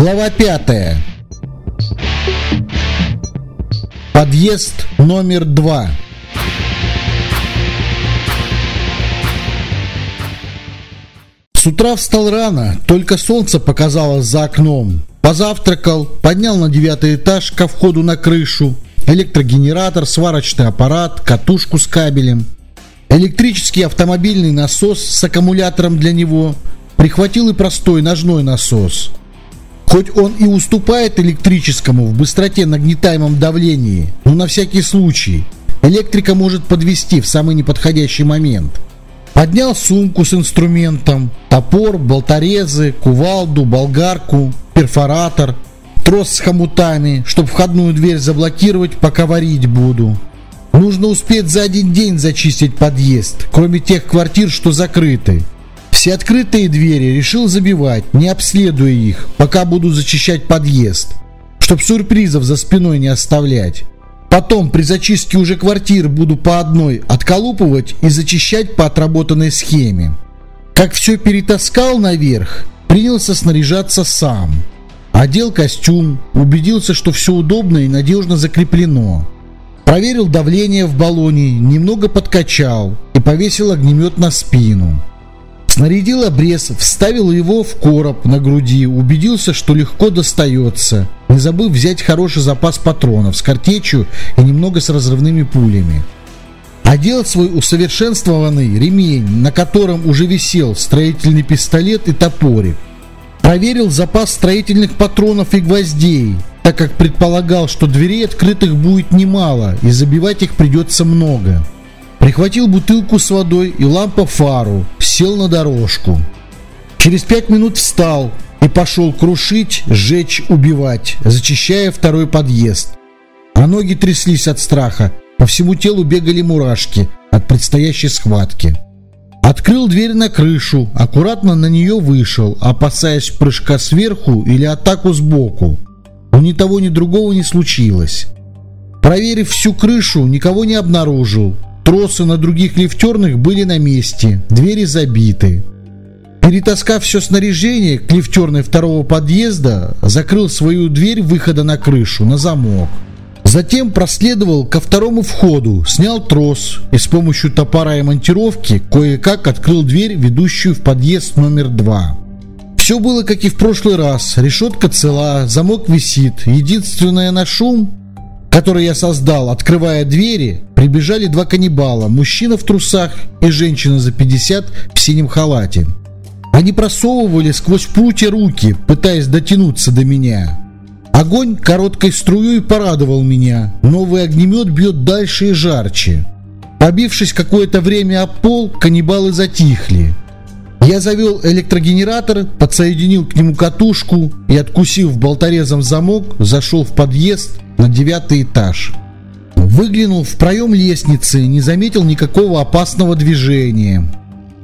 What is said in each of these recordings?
Глава 5. Подъезд номер 2. С утра встал рано, только солнце показалось за окном. Позавтракал, поднял на девятый этаж ко входу на крышу, электрогенератор, сварочный аппарат, катушку с кабелем, электрический автомобильный насос с аккумулятором для него, прихватил и простой ножной насос. Хоть он и уступает электрическому в быстроте нагнетаемом давлении, но на всякий случай электрика может подвести в самый неподходящий момент – Поднял сумку с инструментом, топор, болторезы, кувалду, болгарку, перфоратор, трос с хомутами, чтобы входную дверь заблокировать, пока варить буду. Нужно успеть за один день зачистить подъезд, кроме тех квартир, что закрыты. Все открытые двери решил забивать, не обследуя их, пока буду зачищать подъезд, чтоб сюрпризов за спиной не оставлять. Потом при зачистке уже квартир буду по одной отколупывать и зачищать по отработанной схеме. Как все перетаскал наверх, принялся снаряжаться сам. Одел костюм, убедился, что все удобно и надежно закреплено. Проверил давление в баллоне, немного подкачал и повесил огнемет на спину. Снарядил обрез, вставил его в короб на груди, убедился, что легко достается, не забыв взять хороший запас патронов с картечью и немного с разрывными пулями. Одел свой усовершенствованный ремень, на котором уже висел строительный пистолет и топорик. Проверил запас строительных патронов и гвоздей, так как предполагал, что дверей открытых будет немало и забивать их придется много. Прихватил бутылку с водой и лампа-фару, сел на дорожку. Через пять минут встал и пошел крушить, сжечь, убивать, зачищая второй подъезд. А ноги тряслись от страха, по всему телу бегали мурашки от предстоящей схватки. Открыл дверь на крышу, аккуратно на нее вышел, опасаясь прыжка сверху или атаку сбоку. Но ни того, ни другого не случилось. Проверив всю крышу, никого не обнаружил, Тросы на других лифтерных были на месте, двери забиты. Перетаскав все снаряжение к лифтерной второго подъезда, закрыл свою дверь выхода на крышу на замок. Затем проследовал ко второму входу, снял трос и с помощью топора и монтировки кое-как открыл дверь, ведущую в подъезд номер два. Все было как и в прошлый раз. Решетка цела, замок висит. Единственное на шум который я создал, открывая двери, прибежали два каннибала, мужчина в трусах и женщина за 50 в синем халате. Они просовывали сквозь прутья руки, пытаясь дотянуться до меня. Огонь короткой струей порадовал меня. Новый огнемет бьет дальше и жарче. Побившись какое-то время об пол, каннибалы затихли. Я завел электрогенератор, подсоединил к нему катушку и, откусив болторезом замок, зашел в подъезд на девятый этаж. Выглянул в проем лестницы, не заметил никакого опасного движения.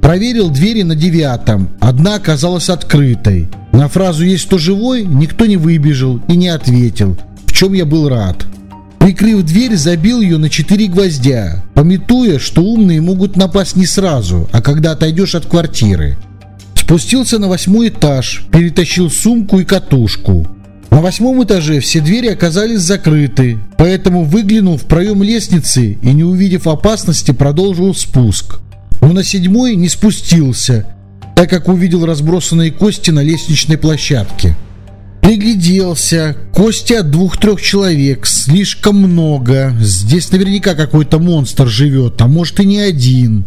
Проверил двери на девятом, одна оказалась открытой. На фразу «Есть кто живой?» никто не выбежал и не ответил, в чем я был рад. Прикрыв дверь, забил ее на четыре гвоздя, пометуя, что умные могут напасть не сразу, а когда отойдешь от квартиры. Спустился на восьмой этаж, перетащил сумку и катушку. На восьмом этаже все двери оказались закрыты, поэтому выглянул в проем лестницы и, не увидев опасности, продолжил спуск. Но на седьмой не спустился, так как увидел разбросанные кости на лестничной площадке. Пригляделся. Кости от двух-трех человек. Слишком много. Здесь наверняка какой-то монстр живет, а может и не один.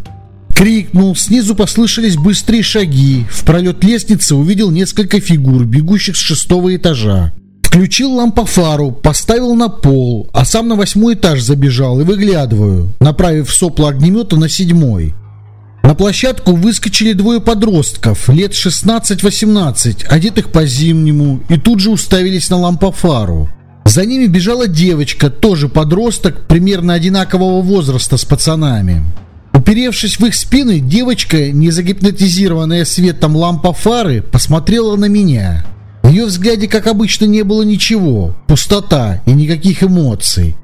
Крикнул, снизу послышались быстрые шаги. В пролет лестницы увидел несколько фигур, бегущих с шестого этажа. Включил лампофару, поставил на пол, а сам на восьмой этаж забежал и выглядываю, направив сопло огнемета на седьмой. На площадку выскочили двое подростков, лет 16-18, одетых по-зимнему, и тут же уставились на лампофару. За ними бежала девочка, тоже подросток, примерно одинакового возраста с пацанами. Уперевшись в их спины, девочка, не загипнотизированная светом лампофары, посмотрела на меня – в ее взгляде, как обычно, не было ничего, пустота и никаких эмоций.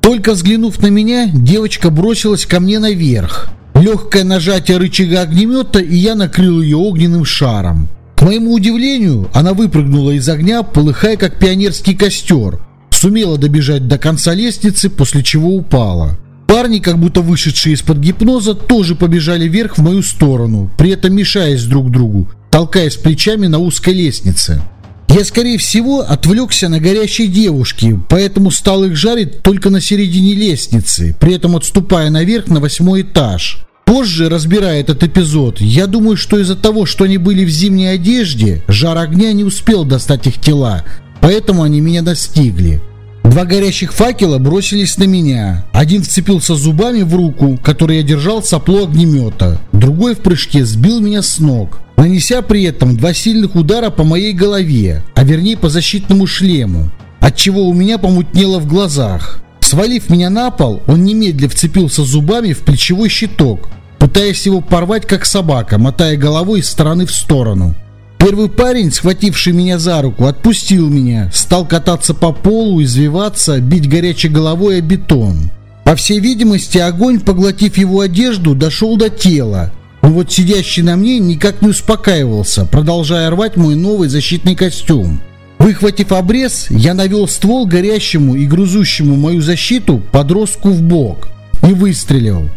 Только взглянув на меня, девочка бросилась ко мне наверх. Легкое нажатие рычага огнемета, и я накрыл ее огненным шаром. К моему удивлению, она выпрыгнула из огня, полыхая как пионерский костер. Сумела добежать до конца лестницы, после чего упала. Парни, как будто вышедшие из-под гипноза, тоже побежали вверх в мою сторону, при этом мешаясь друг другу, толкаясь плечами на узкой лестнице. Я, скорее всего, отвлекся на горящие девушки, поэтому стал их жарить только на середине лестницы, при этом отступая наверх на восьмой этаж. Позже, разбирая этот эпизод, я думаю, что из-за того, что они были в зимней одежде, жар огня не успел достать их тела, поэтому они меня достигли. Два горящих факела бросились на меня. Один вцепился зубами в руку, которой я держал сопло огнемета. Другой в прыжке сбил меня с ног, нанеся при этом два сильных удара по моей голове, а вернее по защитному шлему, отчего у меня помутнело в глазах. Свалив меня на пол, он немедля вцепился зубами в плечевой щиток, пытаясь его порвать как собака, мотая головой из стороны в сторону. Первый парень, схвативший меня за руку, отпустил меня, стал кататься по полу, извиваться, бить горячей головой о бетон. По всей видимости, огонь, поглотив его одежду, дошел до тела. Но вот сидящий на мне никак не успокаивался, продолжая рвать мой новый защитный костюм. Выхватив обрез, я навел ствол горящему и грузущему мою защиту подростку в бок и выстрелил.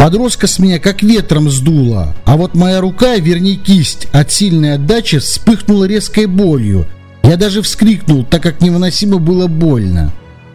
Подростка с меня как ветром сдуло, а вот моя рука, вернее кисть, от сильной отдачи вспыхнула резкой болью. Я даже вскрикнул, так как невыносимо было больно.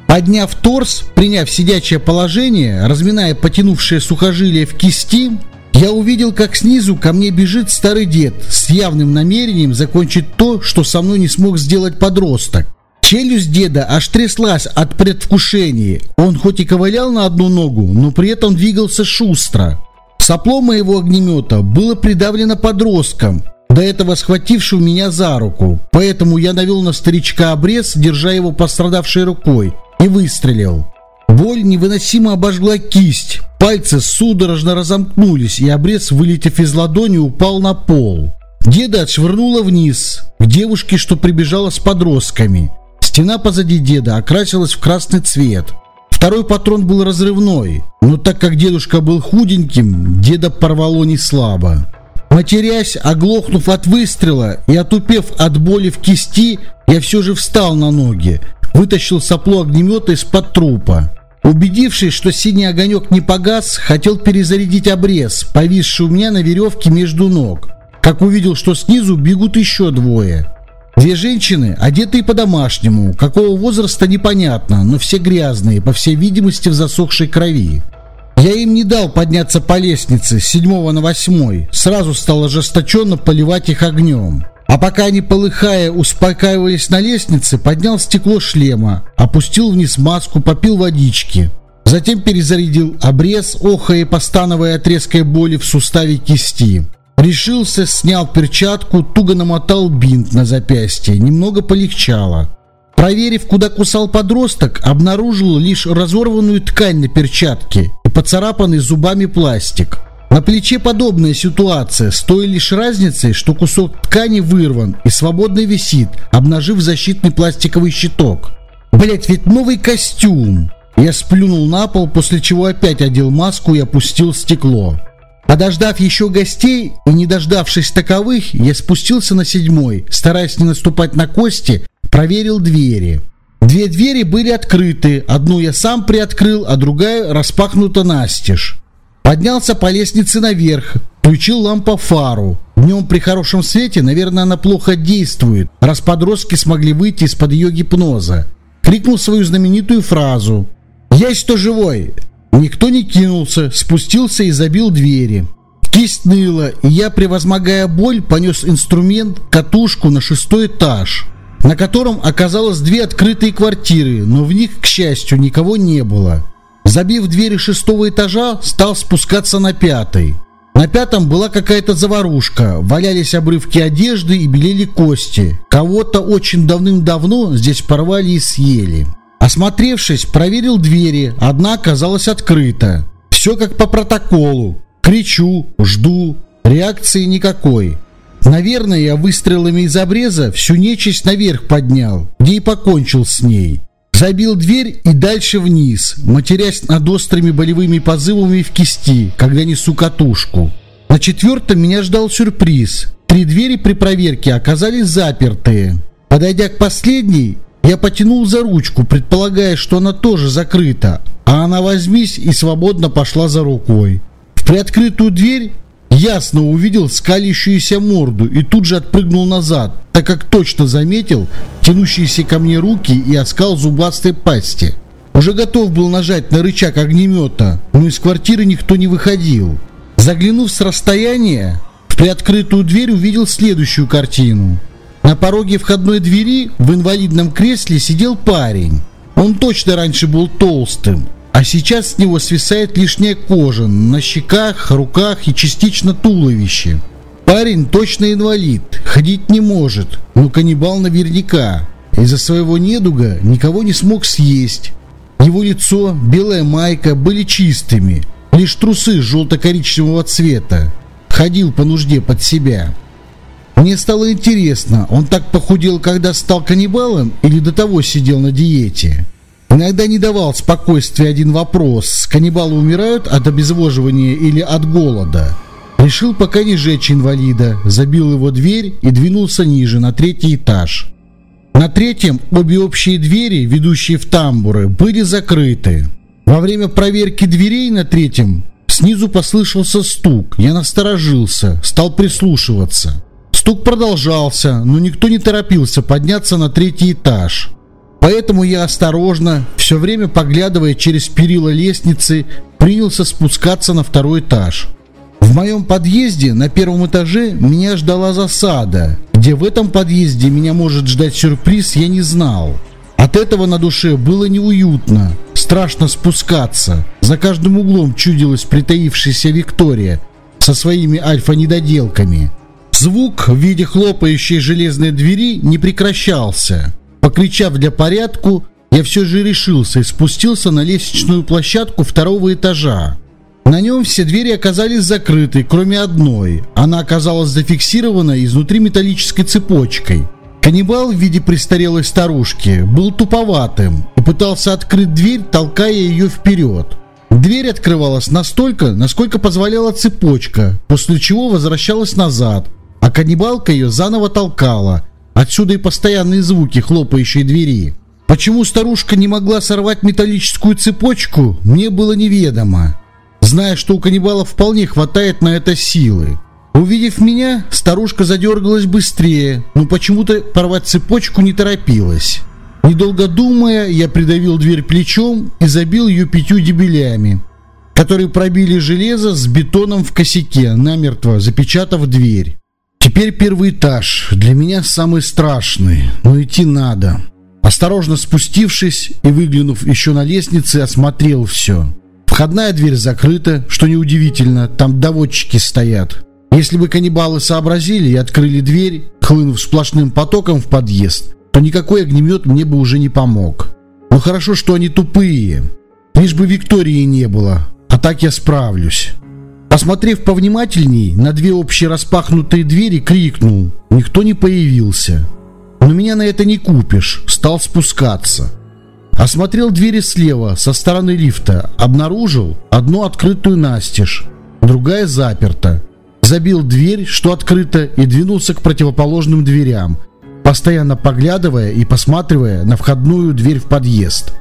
Подняв торс, приняв сидячее положение, разминая потянувшие сухожилия в кисти, я увидел, как снизу ко мне бежит старый дед с явным намерением закончить то, что со мной не смог сделать подросток. Челюсть деда аж тряслась от предвкушения. Он хоть и ковылял на одну ногу, но при этом двигался шустро. Сопло моего огнемета было придавлено подростком, до этого схватившим меня за руку, поэтому я навел на старичка обрез, держа его пострадавшей рукой, и выстрелил. Боль невыносимо обожгла кисть. Пальцы судорожно разомкнулись, и обрез, вылетев из ладони, упал на пол. Деда отшвырнула вниз, к девушке, что прибежала с подростками. Стена позади деда окрасилась в красный цвет. Второй патрон был разрывной, но так как дедушка был худеньким, деда порвало не слабо. Матерясь, оглохнув от выстрела и отупев от боли в кисти, я все же встал на ноги, вытащил сопло огнемета из-под трупа. Убедившись, что синий огонек не погас, хотел перезарядить обрез, повисший у меня на веревке между ног. Как увидел, что снизу бегут еще двое. Две женщины, одетые по-домашнему, какого возраста непонятно, но все грязные, по всей видимости в засохшей крови. Я им не дал подняться по лестнице с седьмого на восьмой, сразу стал ожесточенно поливать их огнем. А пока они, полыхая, успокаивались на лестнице, поднял стекло шлема, опустил вниз маску, попил водички. Затем перезарядил обрез, охая и постановая от боли в суставе кисти. Решился, снял перчатку, туго намотал бинт на запястье, немного полегчало. Проверив, куда кусал подросток, обнаружил лишь разорванную ткань на перчатке и поцарапанный зубами пластик. На плече подобная ситуация, с той лишь разницей, что кусок ткани вырван и свободно висит, обнажив защитный пластиковый щиток. Блять, ведь новый костюм! Я сплюнул на пол, после чего опять одел маску и опустил стекло. Подождав еще гостей и не дождавшись таковых, я спустился на седьмой, стараясь не наступать на кости, проверил двери. Две двери были открыты, одну я сам приоткрыл, а другая распахнута настежь. Поднялся по лестнице наверх, включил лампу фару. Днем при хорошем свете, наверное, она плохо действует, раз подростки смогли выйти из-под ее гипноза. Крикнул свою знаменитую фразу «Есть кто живой!» Никто не кинулся, спустился и забил двери. Кисть ныла, и я, превозмогая боль, понес инструмент, катушку на шестой этаж, на котором оказалось две открытые квартиры, но в них, к счастью, никого не было. Забив двери шестого этажа, стал спускаться на пятый. На пятом была какая-то заварушка, валялись обрывки одежды и белели кости. Кого-то очень давным-давно здесь порвали и съели. Осмотревшись, проверил двери, одна оказалась открыта. Все как по протоколу. Кричу, жду, реакции никакой. Наверное, я выстрелами из обреза всю нечисть наверх поднял, где и покончил с ней. Забил дверь и дальше вниз, матерясь над острыми болевыми позывами в кисти, когда несу катушку. На четвертом меня ждал сюрприз. Три двери при проверке оказались запертые. Подойдя к последней, я потянул за ручку, предполагая, что она тоже закрыта, а она возьмись и свободно пошла за рукой. В приоткрытую дверь ясно увидел скалящуюся морду и тут же отпрыгнул назад, так как точно заметил тянущиеся ко мне руки и оскал зубастой пасти. Уже готов был нажать на рычаг огнемета, но из квартиры никто не выходил. Заглянув с расстояния, в приоткрытую дверь увидел следующую картину. На пороге входной двери в инвалидном кресле сидел парень. Он точно раньше был толстым, а сейчас с него свисает лишняя кожа на щеках, руках и частично туловище. Парень точно инвалид, ходить не может, но каннибал наверняка. Из-за своего недуга никого не смог съесть. Его лицо, белая майка были чистыми, лишь трусы желто-коричневого цвета. Ходил по нужде под себя. Мне стало интересно, он так похудел, когда стал каннибалом или до того сидел на диете? Иногда не давал спокойствия один вопрос, каннибалы умирают от обезвоживания или от голода. Решил пока не жечь инвалида, забил его дверь и двинулся ниже, на третий этаж. На третьем обе общие двери, ведущие в тамбуры, были закрыты. Во время проверки дверей на третьем снизу послышался стук. Я насторожился, стал прислушиваться. Стук продолжался, но никто не торопился подняться на третий этаж. Поэтому я осторожно, все время поглядывая через перила лестницы, принялся спускаться на второй этаж. В моем подъезде на первом этаже меня ждала засада. Где в этом подъезде меня может ждать сюрприз, я не знал. От этого на душе было неуютно, страшно спускаться. За каждым углом чудилась притаившаяся Виктория со своими альфа-недоделками. Звук в виде хлопающей железной двери не прекращался. Покричав для порядку, я все же решился и спустился на лестничную площадку второго этажа. На нем все двери оказались закрыты, кроме одной. Она оказалась зафиксирована изнутри металлической цепочкой. Каннибал в виде престарелой старушки был туповатым и пытался открыть дверь, толкая ее вперед. Дверь открывалась настолько, насколько позволяла цепочка, после чего возвращалась назад, а каннибалка ее заново толкала – Отсюда и постоянные звуки хлопающей двери. Почему старушка не могла сорвать металлическую цепочку, мне было неведомо. Зная, что у каннибалов вполне хватает на это силы. Увидев меня, старушка задергалась быстрее, но почему-то порвать цепочку не торопилась. Недолго думая, я придавил дверь плечом и забил ее пятью дебелями, которые пробили железо с бетоном в косяке, намертво запечатав дверь. Теперь первый этаж. Для меня самый страшный, но идти надо. Осторожно спустившись и выглянув еще на лестнице, осмотрел все. Входная дверь закрыта, что неудивительно, там доводчики стоят. Если бы каннибалы сообразили и открыли дверь, хлынув сплошным потоком в подъезд, то никакой огнемет мне бы уже не помог. Но хорошо, что они тупые. Лишь бы Виктории не было, а так я справлюсь. Посмотрев повнимательней на две общие распахнутые двери, крикнул. Никто не появился. Но меня на это не купишь. Стал спускаться. Осмотрел двери слева, со стороны лифта. Обнаружил одну открытую настежь, другая заперта. Забил дверь, что открыта, и двинулся к противоположным дверям, постоянно поглядывая и посматривая на входную дверь в подъезд.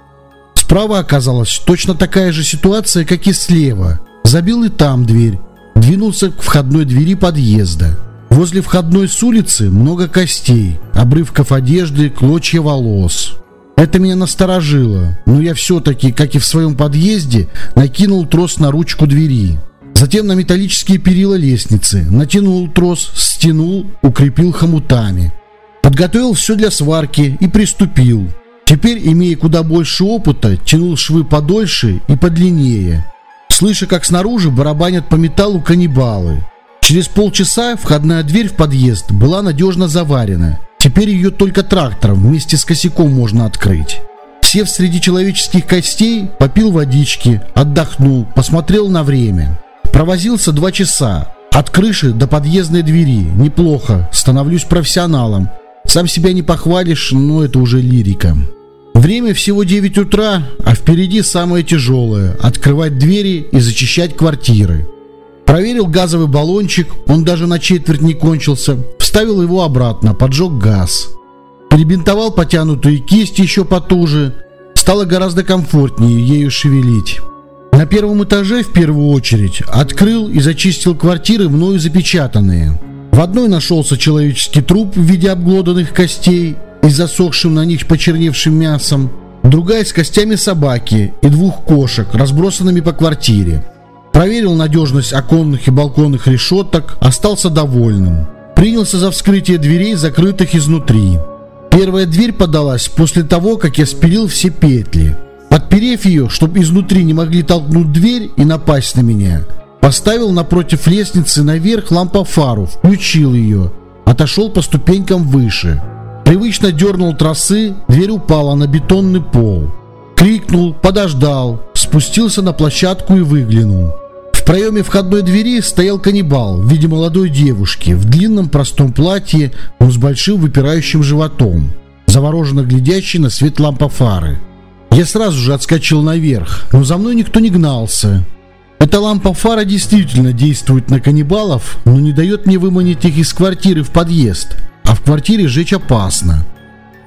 Справа оказалась точно такая же ситуация, как и слева – Забил и там дверь. Двинулся к входной двери подъезда. Возле входной с улицы много костей, обрывков одежды, клочья волос. Это меня насторожило, но я все-таки, как и в своем подъезде, накинул трос на ручку двери. Затем на металлические перила лестницы, натянул трос, стянул, укрепил хомутами. Подготовил все для сварки и приступил. Теперь, имея куда больше опыта, тянул швы подольше и подлиннее слыша, как снаружи барабанят по металлу каннибалы. Через полчаса входная дверь в подъезд была надежно заварена. Теперь ее только трактором вместе с косяком можно открыть. Сев среди человеческих костей, попил водички, отдохнул, посмотрел на время. Провозился два часа. От крыши до подъездной двери. Неплохо. Становлюсь профессионалом. Сам себя не похвалишь, но это уже лирика. Время всего 9 утра, а впереди самое тяжелое – открывать двери и зачищать квартиры. Проверил газовый баллончик, он даже на четверть не кончился. Вставил его обратно, поджег газ. Перебинтовал потянутую кисть еще потуже. Стало гораздо комфортнее ею шевелить. На первом этаже в первую очередь открыл и зачистил квартиры, мною запечатанные. В одной нашелся человеческий труп в виде обглоданных костей и засохшим на них почерневшим мясом, другая с костями собаки и двух кошек, разбросанными по квартире. Проверил надежность оконных и балконных решеток, остался довольным. Принялся за вскрытие дверей, закрытых изнутри. Первая дверь подалась после того, как я спилил все петли. Подперев ее, чтобы изнутри не могли толкнуть дверь и напасть на меня, поставил напротив лестницы наверх лампофару, включил ее, отошел по ступенькам выше. Привычно дернул тросы, дверь упала на бетонный пол. Крикнул, подождал, спустился на площадку и выглянул. В проеме входной двери стоял каннибал в виде молодой девушки в длинном простом платье, но с большим выпирающим животом, завороженно глядящий на свет лампа-фары. Я сразу же отскочил наверх, но за мной никто не гнался. Эта лампа-фара действительно действует на каннибалов, но не дает мне выманить их из квартиры в подъезд, а в квартире жечь опасно.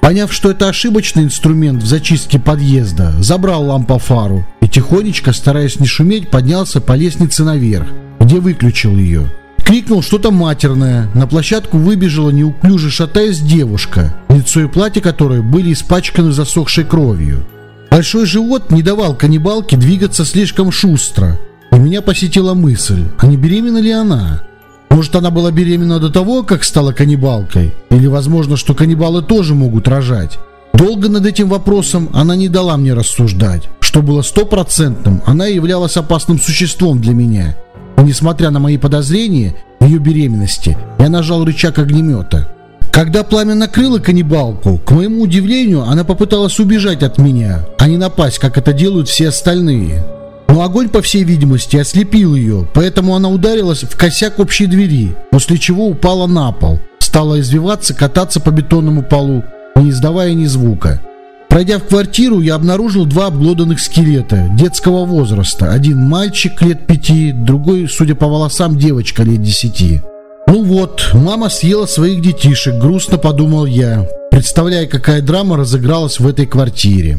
Поняв, что это ошибочный инструмент в зачистке подъезда, забрал лампофару и тихонечко, стараясь не шуметь, поднялся по лестнице наверх, где выключил ее. Крикнул что-то матерное. На площадку выбежала неуклюже шатаясь девушка, лицо и платье которой были испачканы засохшей кровью. Большой живот не давал каннибалке двигаться слишком шустро, и меня посетила мысль, а не беременна ли она? Может, она была беременна до того, как стала каннибалкой? Или возможно, что каннибалы тоже могут рожать? Долго над этим вопросом она не дала мне рассуждать. Что было стопроцентным, она являлась опасным существом для меня. И несмотря на мои подозрения в ее беременности, я нажал рычаг огнемета. Когда пламя накрыло каннибалку, к моему удивлению, она попыталась убежать от меня, а не напасть, как это делают все остальные. Но огонь, по всей видимости, ослепил ее, поэтому она ударилась в косяк общей двери, после чего упала на пол, стала извиваться, кататься по бетонному полу, не издавая ни звука. Пройдя в квартиру, я обнаружил два обглоданных скелета детского возраста. Один мальчик лет пяти, другой, судя по волосам, девочка лет десяти. Ну вот, мама съела своих детишек, грустно подумал я, представляя, какая драма разыгралась в этой квартире.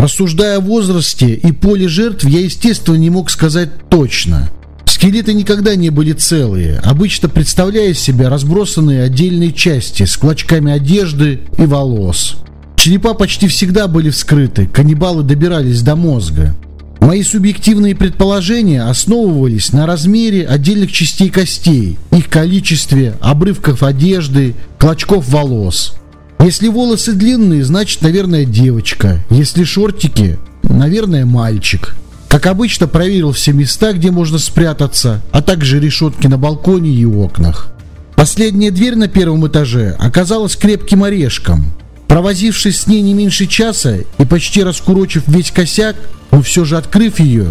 Рассуждая о возрасте и поле жертв, я, естественно, не мог сказать точно. Скелеты никогда не были целые, обычно представляя себя разбросанные отдельные части с клочками одежды и волос. Черепа почти всегда были вскрыты, каннибалы добирались до мозга. Мои субъективные предположения основывались на размере отдельных частей костей, их количестве, обрывков одежды, клочков волос. Если волосы длинные, значит, наверное, девочка. Если шортики, наверное, мальчик. Как обычно, проверил все места, где можно спрятаться, а также решетки на балконе и окнах. Последняя дверь на первом этаже оказалась крепким орешком. Провозившись с ней не меньше часа и почти раскурочив весь косяк, но все же открыв ее,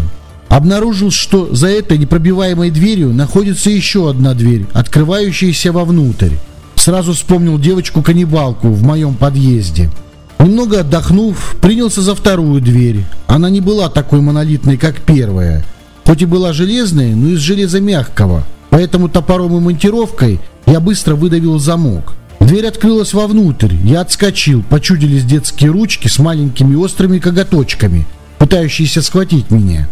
обнаружил, что за этой непробиваемой дверью находится еще одна дверь, открывающаяся вовнутрь. Сразу вспомнил девочку-каннибалку в моем подъезде. Немного отдохнув, принялся за вторую дверь. Она не была такой монолитной, как первая. Хоть и была железной, но из железа мягкого. Поэтому топором и монтировкой я быстро выдавил замок. Дверь открылась вовнутрь. Я отскочил. Почудились детские ручки с маленькими острыми коготочками, пытающиеся схватить меня.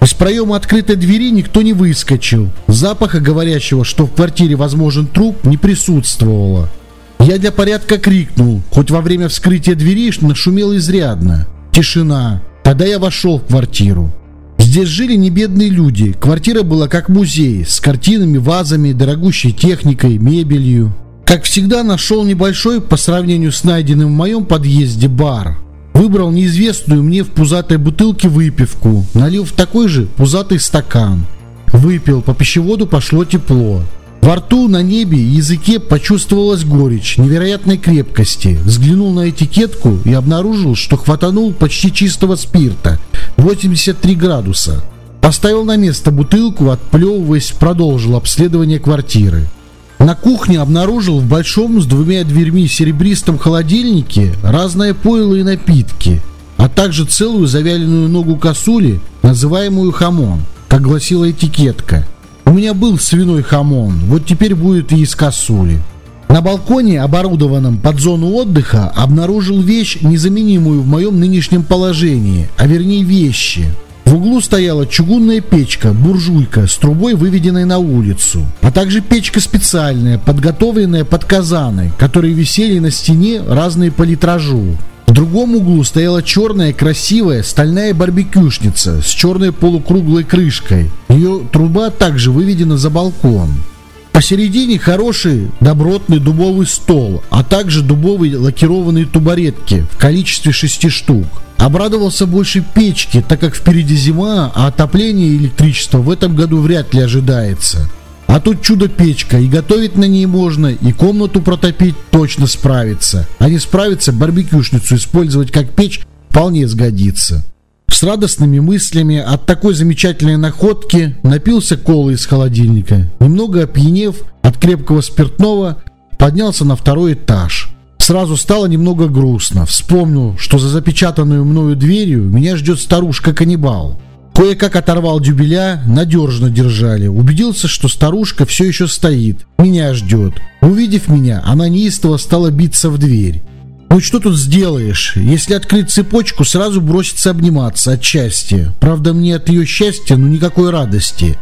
Из проема открытой двери никто не выскочил. Запаха, говорящего, что в квартире возможен труп, не присутствовало. Я для порядка крикнул, хоть во время вскрытия двери нашумел изрядно. Тишина. Тогда я вошел в квартиру. Здесь жили не бедные люди. Квартира была как музей, с картинами, вазами, дорогущей техникой, мебелью. Как всегда, нашел небольшой, по сравнению с найденным в моем подъезде, бар. Выбрал неизвестную мне в пузатой бутылке выпивку, налил в такой же пузатый стакан. Выпил, по пищеводу пошло тепло. Во рту, на небе языке почувствовалась горечь невероятной крепкости. Взглянул на этикетку и обнаружил, что хватанул почти чистого спирта, 83 градуса. Поставил на место бутылку, отплевываясь, продолжил обследование квартиры. На кухне обнаружил в большом с двумя дверьми серебристом холодильнике разное пойло и напитки, а также целую завяленную ногу косули, называемую хамон, как гласила этикетка. У меня был свиной хамон, вот теперь будет и из косули. На балконе, оборудованном под зону отдыха, обнаружил вещь, незаменимую в моем нынешнем положении, а вернее вещи. В углу стояла чугунная печка, буржуйка, с трубой, выведенной на улицу, а также печка специальная, подготовленная под казаны, которые висели на стене разные по литражу. В другом углу стояла черная красивая стальная барбекюшница с черной полукруглой крышкой. Ее труба также выведена за балкон. Посередине хороший добротный дубовый стол, а также дубовые лакированные тубаретки в количестве шести штук. Обрадовался больше печки, так как впереди зима, а отопление и электричество в этом году вряд ли ожидается. А тут чудо-печка, и готовить на ней можно, и комнату протопить точно справится. А не справится, барбекюшницу использовать как печь вполне сгодится. С радостными мыслями от такой замечательной находки напился колы из холодильника. Немного опьянев от крепкого спиртного, поднялся на второй этаж. Сразу стало немного грустно. Вспомнил, что за запечатанную мною дверью меня ждет старушка-каннибал. Кое-как оторвал дюбеля, надежно держали. Убедился, что старушка все еще стоит, меня ждет. Увидев меня, она неистово стала биться в дверь. Ну что тут сделаешь? Если открыть цепочку, сразу бросится обниматься от счастья. Правда, мне от ее счастья, ну никакой радости.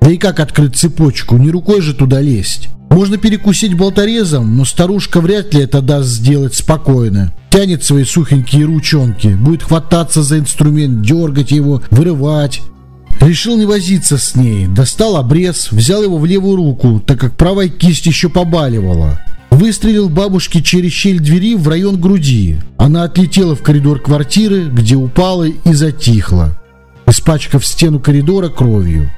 Да и как открыть цепочку? Не рукой же туда лезть. Можно перекусить болторезом, но старушка вряд ли это даст сделать спокойно. Тянет свои сухенькие ручонки, будет хвататься за инструмент, дергать его, вырывать. Решил не возиться с ней. Достал обрез, взял его в левую руку, так как правая кисть еще побаливала. Выстрелил бабушке через щель двери в район груди. Она отлетела в коридор квартиры, где упала и затихла, испачкав стену коридора кровью.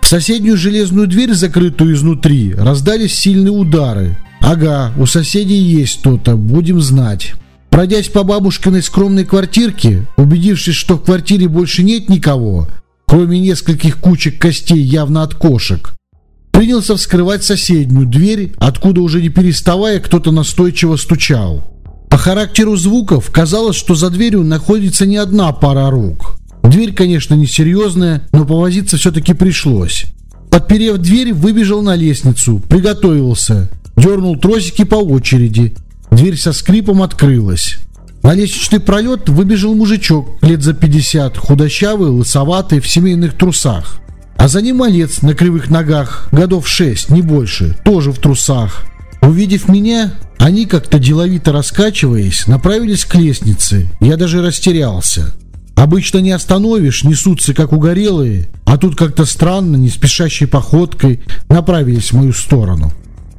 В соседнюю железную дверь, закрытую изнутри, раздались сильные удары. Ага, у соседей есть кто-то, будем знать. Пройдясь по бабушкиной скромной квартирке, убедившись, что в квартире больше нет никого, кроме нескольких кучек костей явно от кошек, принялся вскрывать соседнюю дверь, откуда уже не переставая кто-то настойчиво стучал. По характеру звуков казалось, что за дверью находится не одна пара рук. Дверь, конечно, несерьезная, но повозиться все-таки пришлось. Подперев дверь, выбежал на лестницу, приготовился, дернул тросики по очереди. Дверь со скрипом открылась. На лестничный пролет выбежал мужичок лет за 50, худощавый, лысоватый, в семейных трусах. А за ним малец на кривых ногах, годов шесть, не больше, тоже в трусах. Увидев меня, они, как-то деловито раскачиваясь, направились к лестнице. Я даже растерялся. Обычно не остановишь, несутся как угорелые, а тут как-то странно, не спешащей походкой, направились в мою сторону.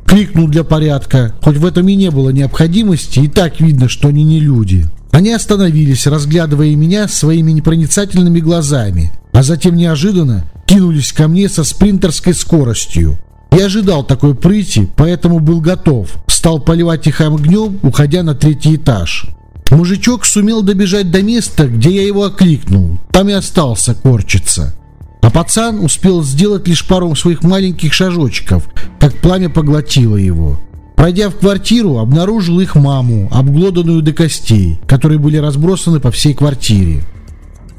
Крикнул для порядка, хоть в этом и не было необходимости, и так видно, что они не люди. Они остановились, разглядывая меня своими непроницательными глазами, а затем неожиданно кинулись ко мне со спринтерской скоростью. Я ожидал такой прыти, поэтому был готов. Стал поливать их огнем, уходя на третий этаж. Мужичок сумел добежать до места, где я его окликнул. Там и остался корчиться. А пацан успел сделать лишь пару своих маленьких шажочков, как пламя поглотило его. Пройдя в квартиру, обнаружил их маму, обглоданную до костей, которые были разбросаны по всей квартире.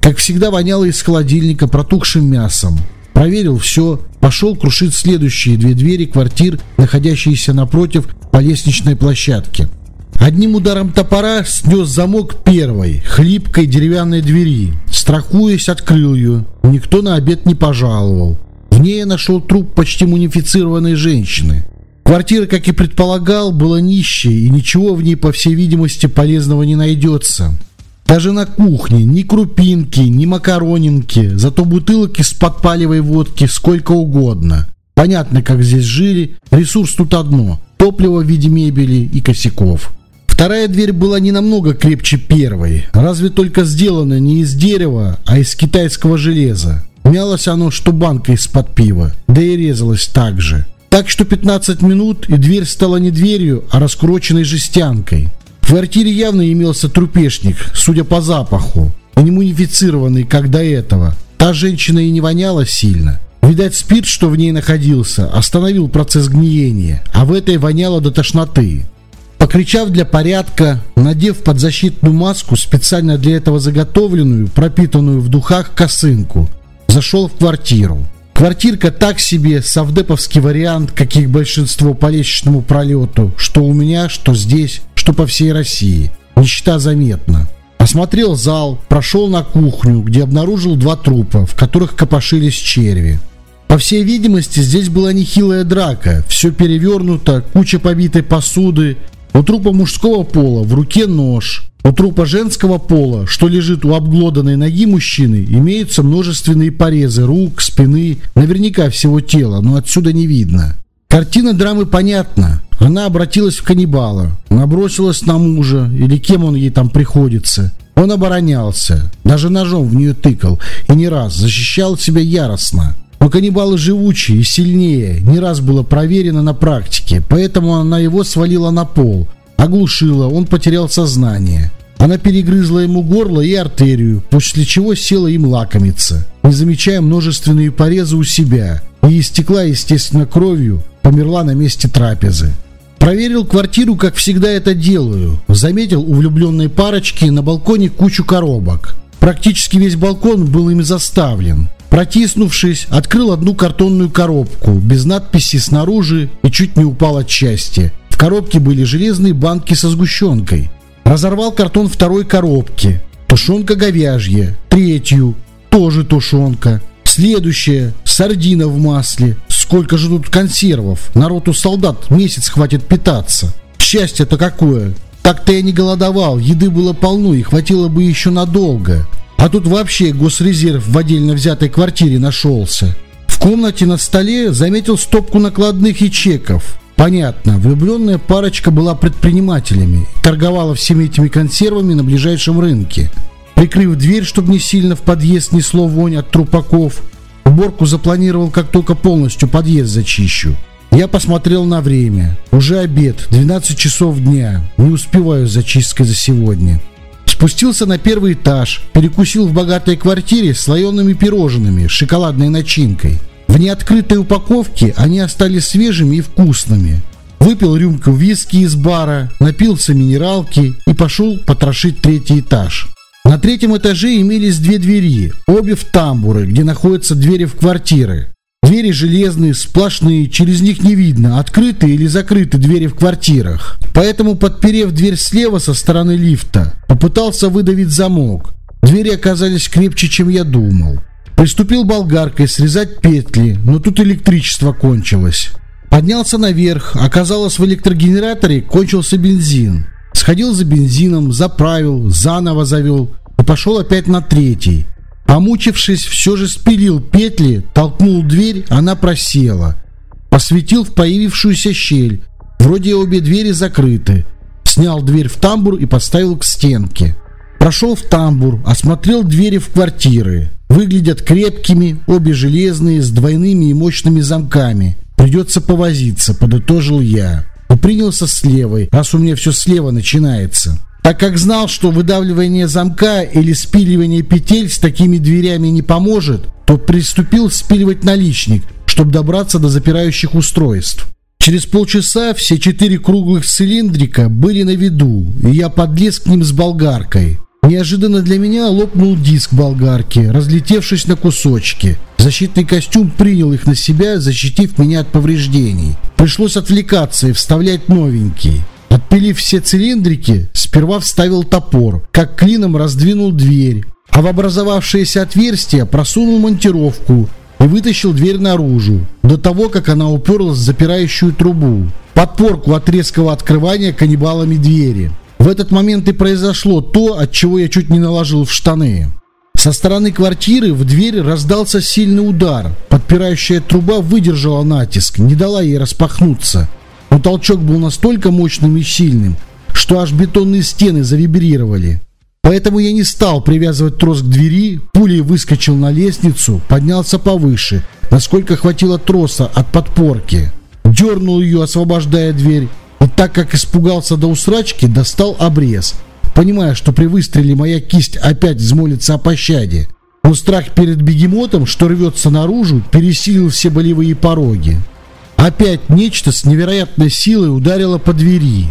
Как всегда воняло из холодильника протухшим мясом. Проверил все, пошел крушить следующие две двери квартир, находящиеся напротив по лестничной площадке. Одним ударом топора снес замок первой, хлипкой деревянной двери. Страхуясь, открыл ее. Никто на обед не пожаловал. В ней я нашел труп почти мунифицированной женщины. Квартира, как и предполагал, была нищей, и ничего в ней, по всей видимости, полезного не найдется. Даже на кухне ни крупинки, ни макаронинки, зато бутылок из подпаливой водки сколько угодно. Понятно, как здесь жили, ресурс тут одно – топливо в виде мебели и косяков. Вторая дверь была не намного крепче первой, разве только сделана не из дерева, а из китайского железа. Мялось оно, что банка из-под пива, да и резалось так же. Так что 15 минут, и дверь стала не дверью, а раскуроченной жестянкой. Квартире явно имелся трупешник, судя по запаху, и не мунифицированный, как до этого. Та женщина и не воняла сильно. Видать, спирт, что в ней находился, остановил процесс гниения, а в этой воняло до тошноты. Покричав для порядка, надев под защитную маску, специально для этого заготовленную, пропитанную в духах косынку, зашел в квартиру. Квартирка так себе, совдеповский вариант, как их большинство по лестничному пролету, что у меня, что здесь, что по всей России. Нищета заметна. Осмотрел зал, прошел на кухню, где обнаружил два трупа, в которых копошились черви. По всей видимости, здесь была нехилая драка, все перевернуто, куча побитой посуды. У трупа мужского пола в руке нож, у трупа женского пола, что лежит у обглоданной ноги мужчины, имеются множественные порезы рук, спины, наверняка всего тела, но отсюда не видно. Картина драмы понятна. Она обратилась в каннибала, набросилась на мужа, или кем он ей там приходится. Он оборонялся, даже ножом в нее тыкал, и не раз защищал себя яростно. Но каннибалы живучие и сильнее, не раз было проверено на практике, поэтому она его свалила на пол, Оглушила, он потерял сознание. Она перегрызла ему горло и артерию, после чего села им лакомиться, не замечая множественные порезы у себя, и истекла, естественно, кровью, померла на месте трапезы. Проверил квартиру, как всегда это делаю. Заметил у влюбленной парочки на балконе кучу коробок. Практически весь балкон был ими заставлен. Протиснувшись, открыл одну картонную коробку без надписи снаружи и чуть не упал от счастья. В коробке были железные банки со сгущенкой. Разорвал картон второй коробки. Тушенка говяжья. Третью. Тоже тушенка. Следующая. Сардина в масле. Сколько же тут консервов. Народ у солдат месяц хватит питаться. Счастье-то какое. Так-то я не голодовал. Еды было полно и хватило бы еще надолго. А тут вообще госрезерв в отдельно взятой квартире нашелся. В комнате на столе заметил стопку накладных и чеков. Понятно, влюбленная парочка была предпринимателями, торговала всеми этими консервами на ближайшем рынке. Прикрыв дверь, чтобы не сильно в подъезд несло вонь от трупаков, уборку запланировал, как только полностью подъезд зачищу. Я посмотрел на время. Уже обед, 12 часов дня. Не успеваю зачисткой за сегодня. Спустился на первый этаж, перекусил в богатой квартире слоеными пирожными с шоколадной начинкой. В неоткрытой упаковке они остались свежими и вкусными. Выпил рюмку виски из бара, напился минералки и пошел потрошить третий этаж. На третьем этаже имелись две двери, обе в тамбуры, где находятся двери в квартиры. Двери железные, сплошные, через них не видно, открыты или закрыты двери в квартирах. Поэтому, подперев дверь слева со стороны лифта, попытался выдавить замок. Двери оказались крепче, чем я думал. Приступил болгаркой срезать петли, но тут электричество кончилось. Поднялся наверх, оказалось в электрогенераторе кончился бензин. Сходил за бензином, заправил, заново завел и пошел опять на третий. Помучившись, все же спилил петли, толкнул дверь, она просела. Посветил в появившуюся щель. Вроде обе двери закрыты. Снял дверь в тамбур и поставил к стенке. Прошел в тамбур, осмотрел двери в квартиры. Выглядят крепкими, обе железные, с двойными и мощными замками. Придется повозиться, подытожил я. И с левой, раз у меня все слева начинается. Так как знал, что выдавливание замка или спиливание петель с такими дверями не поможет, то приступил спиливать наличник, чтобы добраться до запирающих устройств. Через полчаса все четыре круглых цилиндрика были на виду, и я подлез к ним с болгаркой. Неожиданно для меня лопнул диск болгарки, разлетевшись на кусочки. Защитный костюм принял их на себя, защитив меня от повреждений. Пришлось отвлекаться и вставлять новенький. Отпилив все цилиндрики, сперва вставил топор, как клином раздвинул дверь, а в образовавшееся отверстие просунул монтировку и вытащил дверь наружу, до того, как она уперлась в запирающую трубу. Подпорку от резкого открывания каннибалами двери. В этот момент и произошло то, от чего я чуть не наложил в штаны. Со стороны квартиры в дверь раздался сильный удар. Подпирающая труба выдержала натиск, не дала ей распахнуться. Но толчок был настолько мощным и сильным, что аж бетонные стены завибрировали. Поэтому я не стал привязывать трос к двери, пулей выскочил на лестницу, поднялся повыше, насколько хватило троса от подпорки. Дернул ее, освобождая дверь, и так как испугался до усрачки, достал обрез, понимая, что при выстреле моя кисть опять взмолится о пощаде. Но страх перед бегемотом, что рвется наружу, пересилил все болевые пороги. Опять нечто с невероятной силой ударило по двери.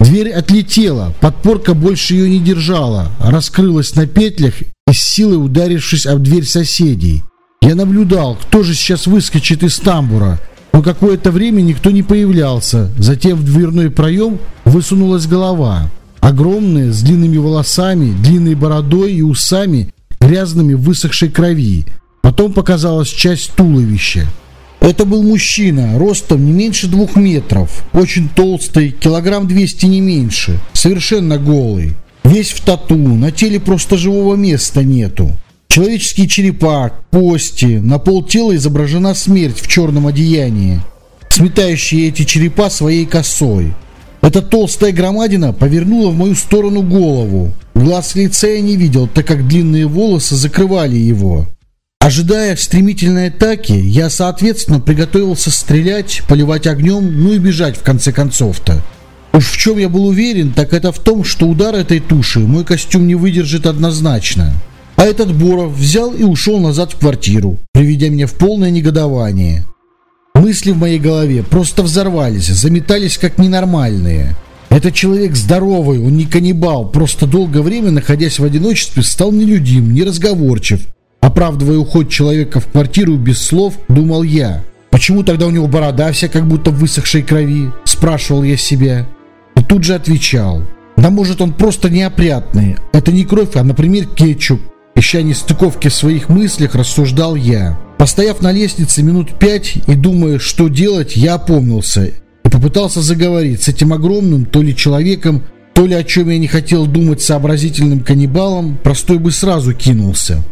Дверь отлетела, подпорка больше ее не держала, раскрылась на петлях и с силой ударившись об дверь соседей. Я наблюдал, кто же сейчас выскочит из тамбура, но какое-то время никто не появлялся. Затем в дверной проем высунулась голова. Огромная, с длинными волосами, длинной бородой и усами, грязными высохшей крови. Потом показалась часть туловища. Это был мужчина, ростом не меньше двух метров, очень толстый, килограмм 200 не меньше, совершенно голый. Весь в тату, на теле просто живого места нету. Человеческий черепа, кости, на пол тела изображена смерть в черном одеянии, сметающая эти черепа своей косой. Эта толстая громадина повернула в мою сторону голову. Глаз лица я не видел, так как длинные волосы закрывали его. Ожидая стремительной атаки, я, соответственно, приготовился стрелять, поливать огнем, ну и бежать в конце концов-то. Уж в чем я был уверен, так это в том, что удар этой туши мой костюм не выдержит однозначно. А этот Боров взял и ушел назад в квартиру, приведя меня в полное негодование. Мысли в моей голове просто взорвались, заметались как ненормальные. Этот человек здоровый, он не каннибал, просто долгое время, находясь в одиночестве, стал нелюдим, неразговорчив. Оправдывая уход человека в квартиру без слов, думал я. Почему тогда у него борода вся как будто в высохшей крови? Спрашивал я себя. И тут же отвечал. Да может он просто неопрятный. Это не кровь, а, например, кетчуп. Ища нестыковки в своих мыслях, рассуждал я. Постояв на лестнице минут пять и думая, что делать, я опомнился и попытался заговорить с этим огромным то ли человеком, то ли о чем я не хотел думать сообразительным каннибалом, простой бы сразу кинулся.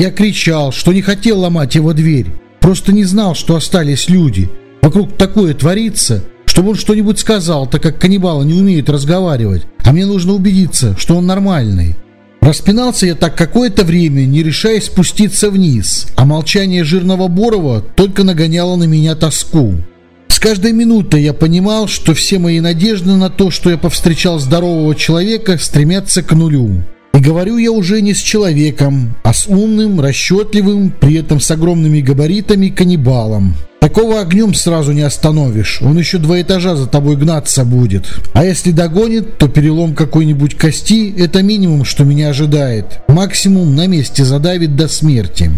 Я кричал, что не хотел ломать его дверь, просто не знал, что остались люди. Вокруг такое творится, чтобы он что-нибудь сказал, так как каннибалы не умеют разговаривать, а мне нужно убедиться, что он нормальный. Распинался я так какое-то время, не решаясь спуститься вниз, а молчание жирного Борова только нагоняло на меня тоску. С каждой минутой я понимал, что все мои надежды на то, что я повстречал здорового человека, стремятся к нулю. И говорю я уже не с человеком, а с умным, расчетливым, при этом с огромными габаритами каннибалом. Такого огнем сразу не остановишь, он еще два этажа за тобой гнаться будет. А если догонит, то перелом какой-нибудь кости – это минимум, что меня ожидает. Максимум на месте задавит до смерти.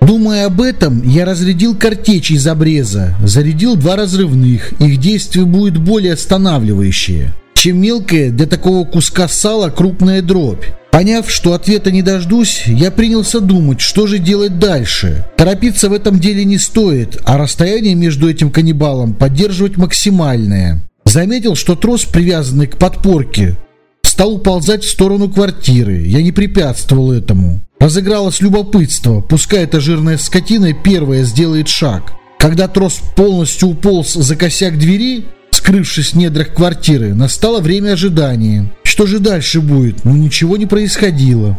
Думая об этом, я разрядил картечь из обреза, зарядил два разрывных, их действие будет более останавливающее, чем мелкая для такого куска сала крупная дробь. Поняв, что ответа не дождусь, я принялся думать, что же делать дальше. Торопиться в этом деле не стоит, а расстояние между этим каннибалом поддерживать максимальное. Заметил, что трос, привязанный к подпорке, стал уползать в сторону квартиры. Я не препятствовал этому. Разыгралось любопытство, пускай эта жирная скотина первая сделает шаг. Когда трос полностью уполз за косяк двери, скрывшись в недрах квартиры, настало время ожидания. Что же дальше будет? Ну ничего не происходило.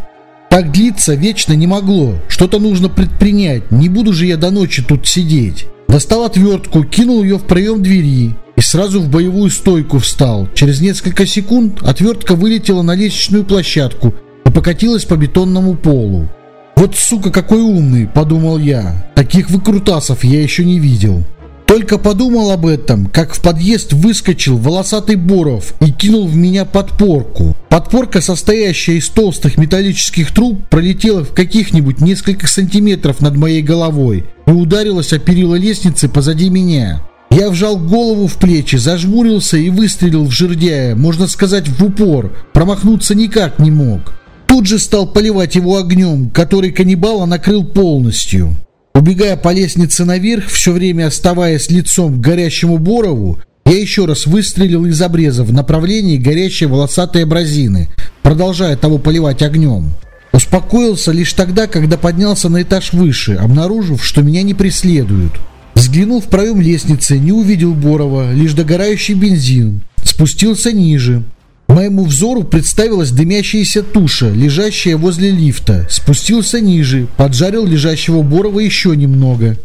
Так длиться вечно не могло. Что-то нужно предпринять. Не буду же я до ночи тут сидеть. Достал отвертку, кинул ее в проем двери и сразу в боевую стойку встал. Через несколько секунд отвертка вылетела на лестничную площадку и покатилась по бетонному полу. «Вот сука, какой умный!» – подумал я. «Таких выкрутасов я еще не видел». Только подумал об этом, как в подъезд выскочил волосатый Боров и кинул в меня подпорку. Подпорка, состоящая из толстых металлических труб, пролетела в каких-нибудь несколько сантиметров над моей головой и ударилась о перила лестницы позади меня. Я вжал голову в плечи, зажмурился и выстрелил в жердяя, можно сказать, в упор. Промахнуться никак не мог. Тут же стал поливать его огнем, который каннибала накрыл полностью. Убегая по лестнице наверх, все время оставаясь лицом к горящему Борову, я еще раз выстрелил из обреза в направлении горящей волосатой абразины, продолжая того поливать огнем. Успокоился лишь тогда, когда поднялся на этаж выше, обнаружив, что меня не преследуют. Взглянул в проем лестницы, не увидел Борова, лишь догорающий бензин. Спустился ниже. Моему взору представилась дымящаяся туша, лежащая возле лифта. Спустился ниже, поджарил лежащего Борова еще немного.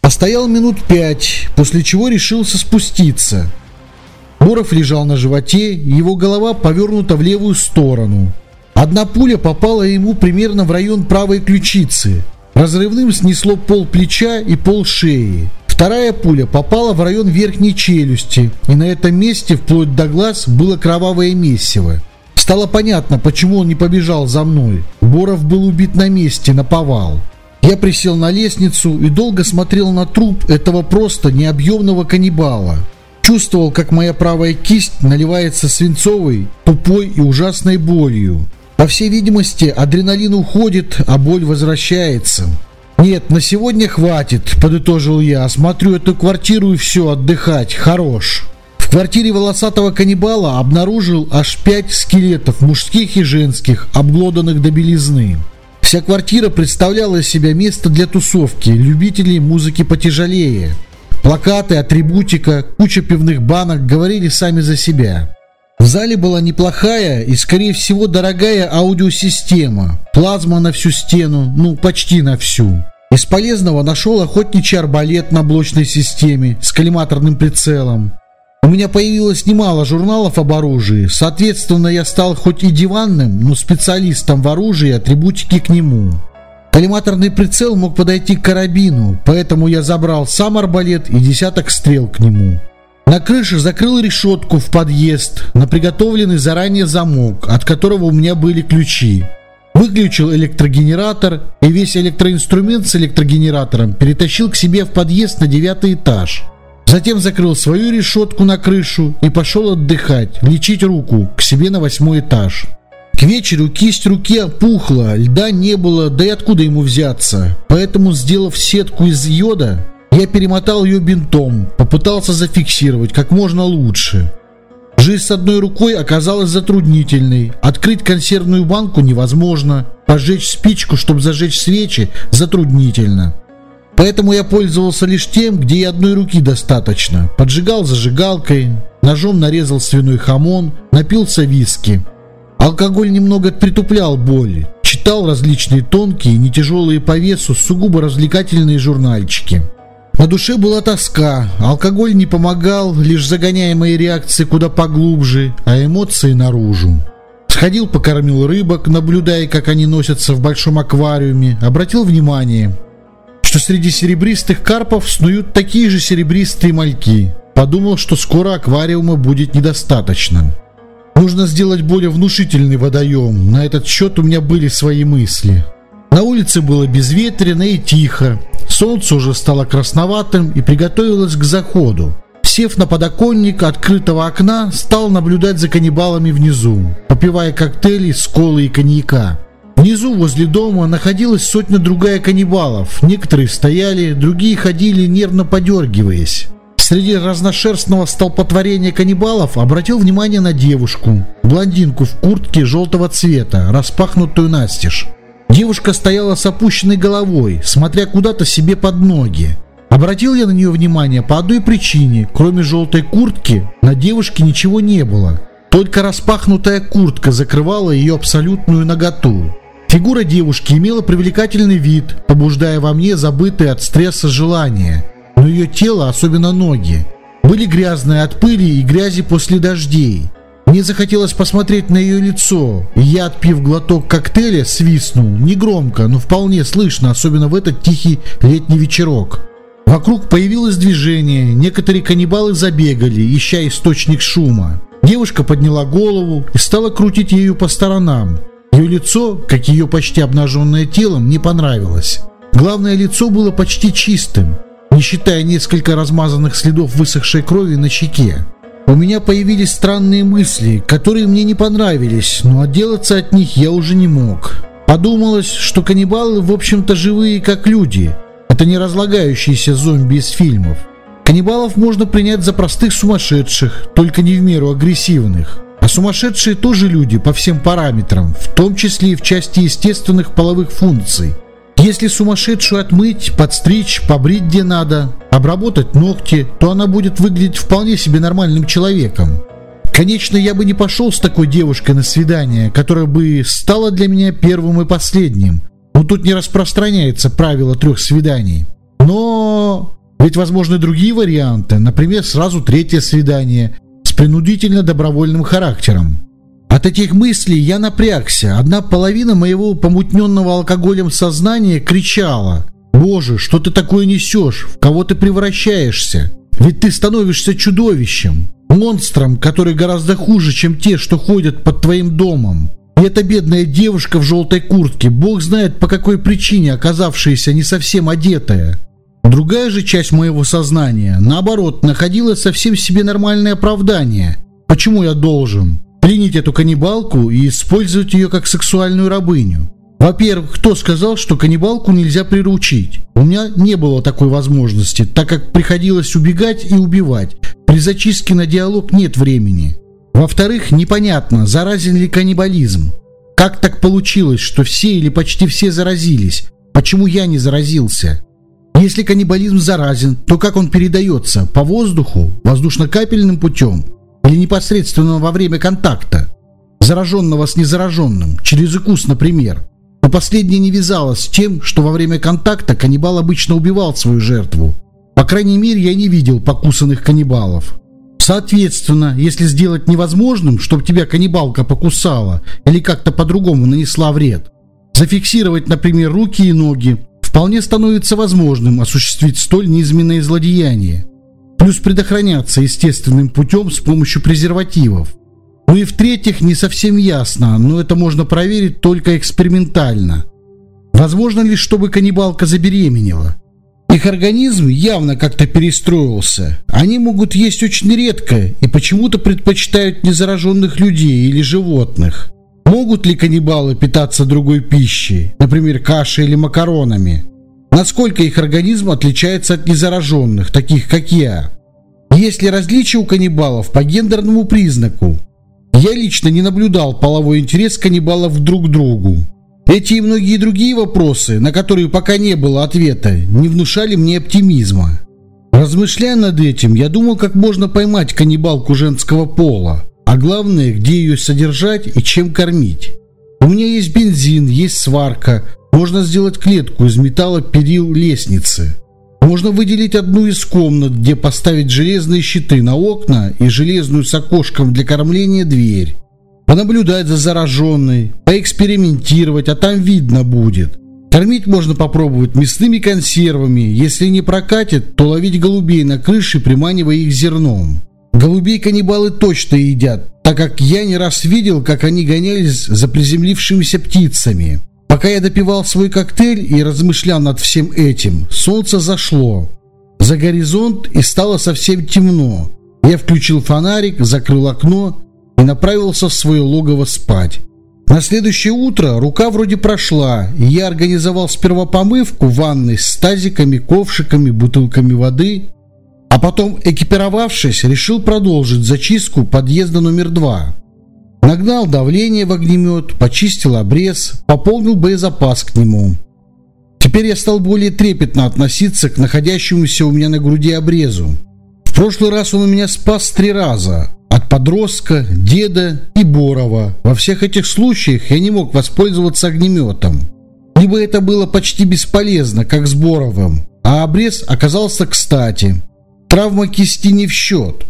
Постоял минут пять, после чего решился спуститься. Боров лежал на животе, его голова повернута в левую сторону. Одна пуля попала ему примерно в район правой ключицы. Разрывным снесло пол плеча и пол шеи. Вторая пуля попала в район верхней челюсти, и на этом месте, вплоть до глаз, было кровавое месиво. Стало понятно, почему он не побежал за мной. Боров был убит на месте, на повал. Я Я присел на лестницу и долго смотрел на труп этого просто необъемного каннибала. Чувствовал, как моя правая кисть наливается свинцовой, тупой и ужасной болью. По всей видимости, адреналин уходит, а боль возвращается. «Нет, на сегодня хватит», — подытожил я. «Осмотрю эту квартиру и все, отдыхать. Хорош». В квартире волосатого каннибала обнаружил аж пять скелетов, мужских и женских, обглоданных до белизны. Вся квартира представляла из себя место для тусовки, любителей музыки потяжелее. Плакаты, атрибутика, куча пивных банок говорили сами за себя. В зале была неплохая и, скорее всего, дорогая аудиосистема. Плазма на всю стену, ну, почти на всю. Из полезного нашел охотничий арбалет на блочной системе с коллиматорным прицелом. У меня появилось немало журналов об оружии, соответственно, я стал хоть и диванным, но специалистом в оружии и атрибутике к нему. Коллиматорный прицел мог подойти к карабину, поэтому я забрал сам арбалет и десяток стрел к нему. На крыше закрыл решетку в подъезд на приготовленный заранее замок, от которого у меня были ключи. Выключил электрогенератор и весь электроинструмент с электрогенератором перетащил к себе в подъезд на девятый этаж. Затем закрыл свою решетку на крышу и пошел отдыхать, лечить руку к себе на восьмой этаж. К вечеру кисть руки опухла, льда не было, да и откуда ему взяться. Поэтому, сделав сетку из йода, я перемотал ее бинтом, попытался зафиксировать как можно лучше. Жизнь с одной рукой оказалась затруднительной. Открыть консервную банку невозможно. Пожечь спичку, чтобы зажечь свечи, затруднительно. Поэтому я пользовался лишь тем, где и одной руки достаточно. Поджигал зажигалкой, ножом нарезал свиной хамон, напился виски. Алкоголь немного притуплял боль. Читал различные тонкие, не по весу, сугубо развлекательные журнальчики. На душе была тоска, алкоголь не помогал, лишь загоняя мои реакции куда поглубже, а эмоции наружу. Сходил, покормил рыбок, наблюдая, как они носятся в большом аквариуме, обратил внимание, что среди серебристых карпов снуют такие же серебристые мальки. Подумал, что скоро аквариума будет недостаточно. Нужно сделать более внушительный водоем, на этот счет у меня были свои мысли. На улице было безветренно и тихо. Солнце уже стало красноватым и приготовилось к заходу. Сев на подоконник открытого окна, стал наблюдать за каннибалами внизу, попивая коктейли с колы и коньяка. Внизу возле дома находилась сотня другая каннибалов. Некоторые стояли, другие ходили, нервно подергиваясь. Среди разношерстного столпотворения каннибалов обратил внимание на девушку, блондинку в куртке желтого цвета, распахнутую настежь. Девушка стояла с опущенной головой, смотря куда-то себе под ноги. Обратил я на нее внимание по одной причине. Кроме желтой куртки, на девушке ничего не было. Только распахнутая куртка закрывала ее абсолютную наготу. Фигура девушки имела привлекательный вид, побуждая во мне забытые от стресса желания. Но ее тело, особенно ноги, были грязные от пыли и грязи после дождей. Мне захотелось посмотреть на ее лицо, я, отпив глоток коктейля, свистнул, негромко, но вполне слышно, особенно в этот тихий летний вечерок. Вокруг появилось движение, некоторые каннибалы забегали, ища источник шума. Девушка подняла голову и стала крутить ею по сторонам. Ее лицо, как ее почти обнаженное тело, мне понравилось. Главное, лицо было почти чистым, не считая несколько размазанных следов высохшей крови на щеке. У меня появились странные мысли, которые мне не понравились, но отделаться от них я уже не мог. Подумалось, что каннибалы в общем-то живые как люди. Это не разлагающиеся зомби из фильмов. Каннибалов можно принять за простых сумасшедших, только не в меру агрессивных. А сумасшедшие тоже люди по всем параметрам, в том числе и в части естественных половых функций. Если сумасшедшую отмыть, подстричь, побрить где надо, обработать ногти, то она будет выглядеть вполне себе нормальным человеком. Конечно, я бы не пошел с такой девушкой на свидание, которая бы стала для меня первым и последним. Но тут не распространяется правило трех свиданий. Но ведь возможны другие варианты, например, сразу третье свидание с принудительно добровольным характером. От этих мыслей я напрягся. Одна половина моего помутненного алкоголем сознания кричала. «Боже, что ты такое несешь? В кого ты превращаешься? Ведь ты становишься чудовищем, монстром, который гораздо хуже, чем те, что ходят под твоим домом. И эта бедная девушка в желтой куртке, бог знает по какой причине оказавшаяся не совсем одетая. Другая же часть моего сознания, наоборот, находила совсем себе нормальное оправдание. Почему я должен принять эту каннибалку и использовать ее как сексуальную рабыню? Во-первых, кто сказал, что каннибалку нельзя приручить? У меня не было такой возможности, так как приходилось убегать и убивать. При зачистке на диалог нет времени. Во-вторых, непонятно, заразен ли каннибализм. Как так получилось, что все или почти все заразились? Почему я не заразился? Если каннибализм заразен, то как он передается? По воздуху? Воздушно-капельным путем? Или непосредственно во время контакта? Зараженного с незараженным? Через укус, например? Но последнее не вязалось с тем, что во время контакта каннибал обычно убивал свою жертву. По крайней мере, я не видел покусанных каннибалов. Соответственно, если сделать невозможным, чтобы тебя каннибалка покусала или как-то по-другому нанесла вред, зафиксировать, например, руки и ноги, вполне становится возможным осуществить столь низменное злодеяние. Плюс предохраняться естественным путем с помощью презервативов. Ну и в-третьих, не совсем ясно, но это можно проверить только экспериментально. Возможно ли, чтобы каннибалка забеременела? Их организм явно как-то перестроился. Они могут есть очень редко и почему-то предпочитают незараженных людей или животных. Могут ли каннибалы питаться другой пищей, например, кашей или макаронами? Насколько их организм отличается от незараженных, таких как я? Есть ли различия у каннибалов по гендерному признаку? Я лично не наблюдал половой интерес каннибалов друг к другу. Эти и многие другие вопросы, на которые пока не было ответа, не внушали мне оптимизма. Размышляя над этим, я думал, как можно поймать каннибалку женского пола, а главное, где ее содержать и чем кормить. У меня есть бензин, есть сварка, можно сделать клетку из металла перил лестницы. Можно выделить одну из комнат, где поставить железные щиты на окна и железную с окошком для кормления дверь. Понаблюдать за зараженной, поэкспериментировать, а там видно будет. Кормить можно попробовать мясными консервами. Если не прокатит, то ловить голубей на крыше, приманивая их зерном. Голубей каннибалы точно едят, так как я не раз видел, как они гонялись за приземлившимися птицами. Пока я допивал свой коктейль и размышлял над всем этим, солнце зашло. За горизонт и стало совсем темно. Я включил фонарик, закрыл окно и направился в свое логово спать. На следующее утро рука вроде прошла, и я организовал сперва помывку в ванной с тазиками, ковшиками, бутылками воды, а потом, экипировавшись, решил продолжить зачистку подъезда номер два. Нагнал давление в огнемет, почистил обрез, пополнил боезапас к нему. Теперь я стал более трепетно относиться к находящемуся у меня на груди обрезу. В прошлый раз он у меня спас три раза. От подростка, деда и Борова. Во всех этих случаях я не мог воспользоваться огнеметом. Либо это было почти бесполезно, как с Боровым, а обрез оказался кстати. Травма кисти не в счет.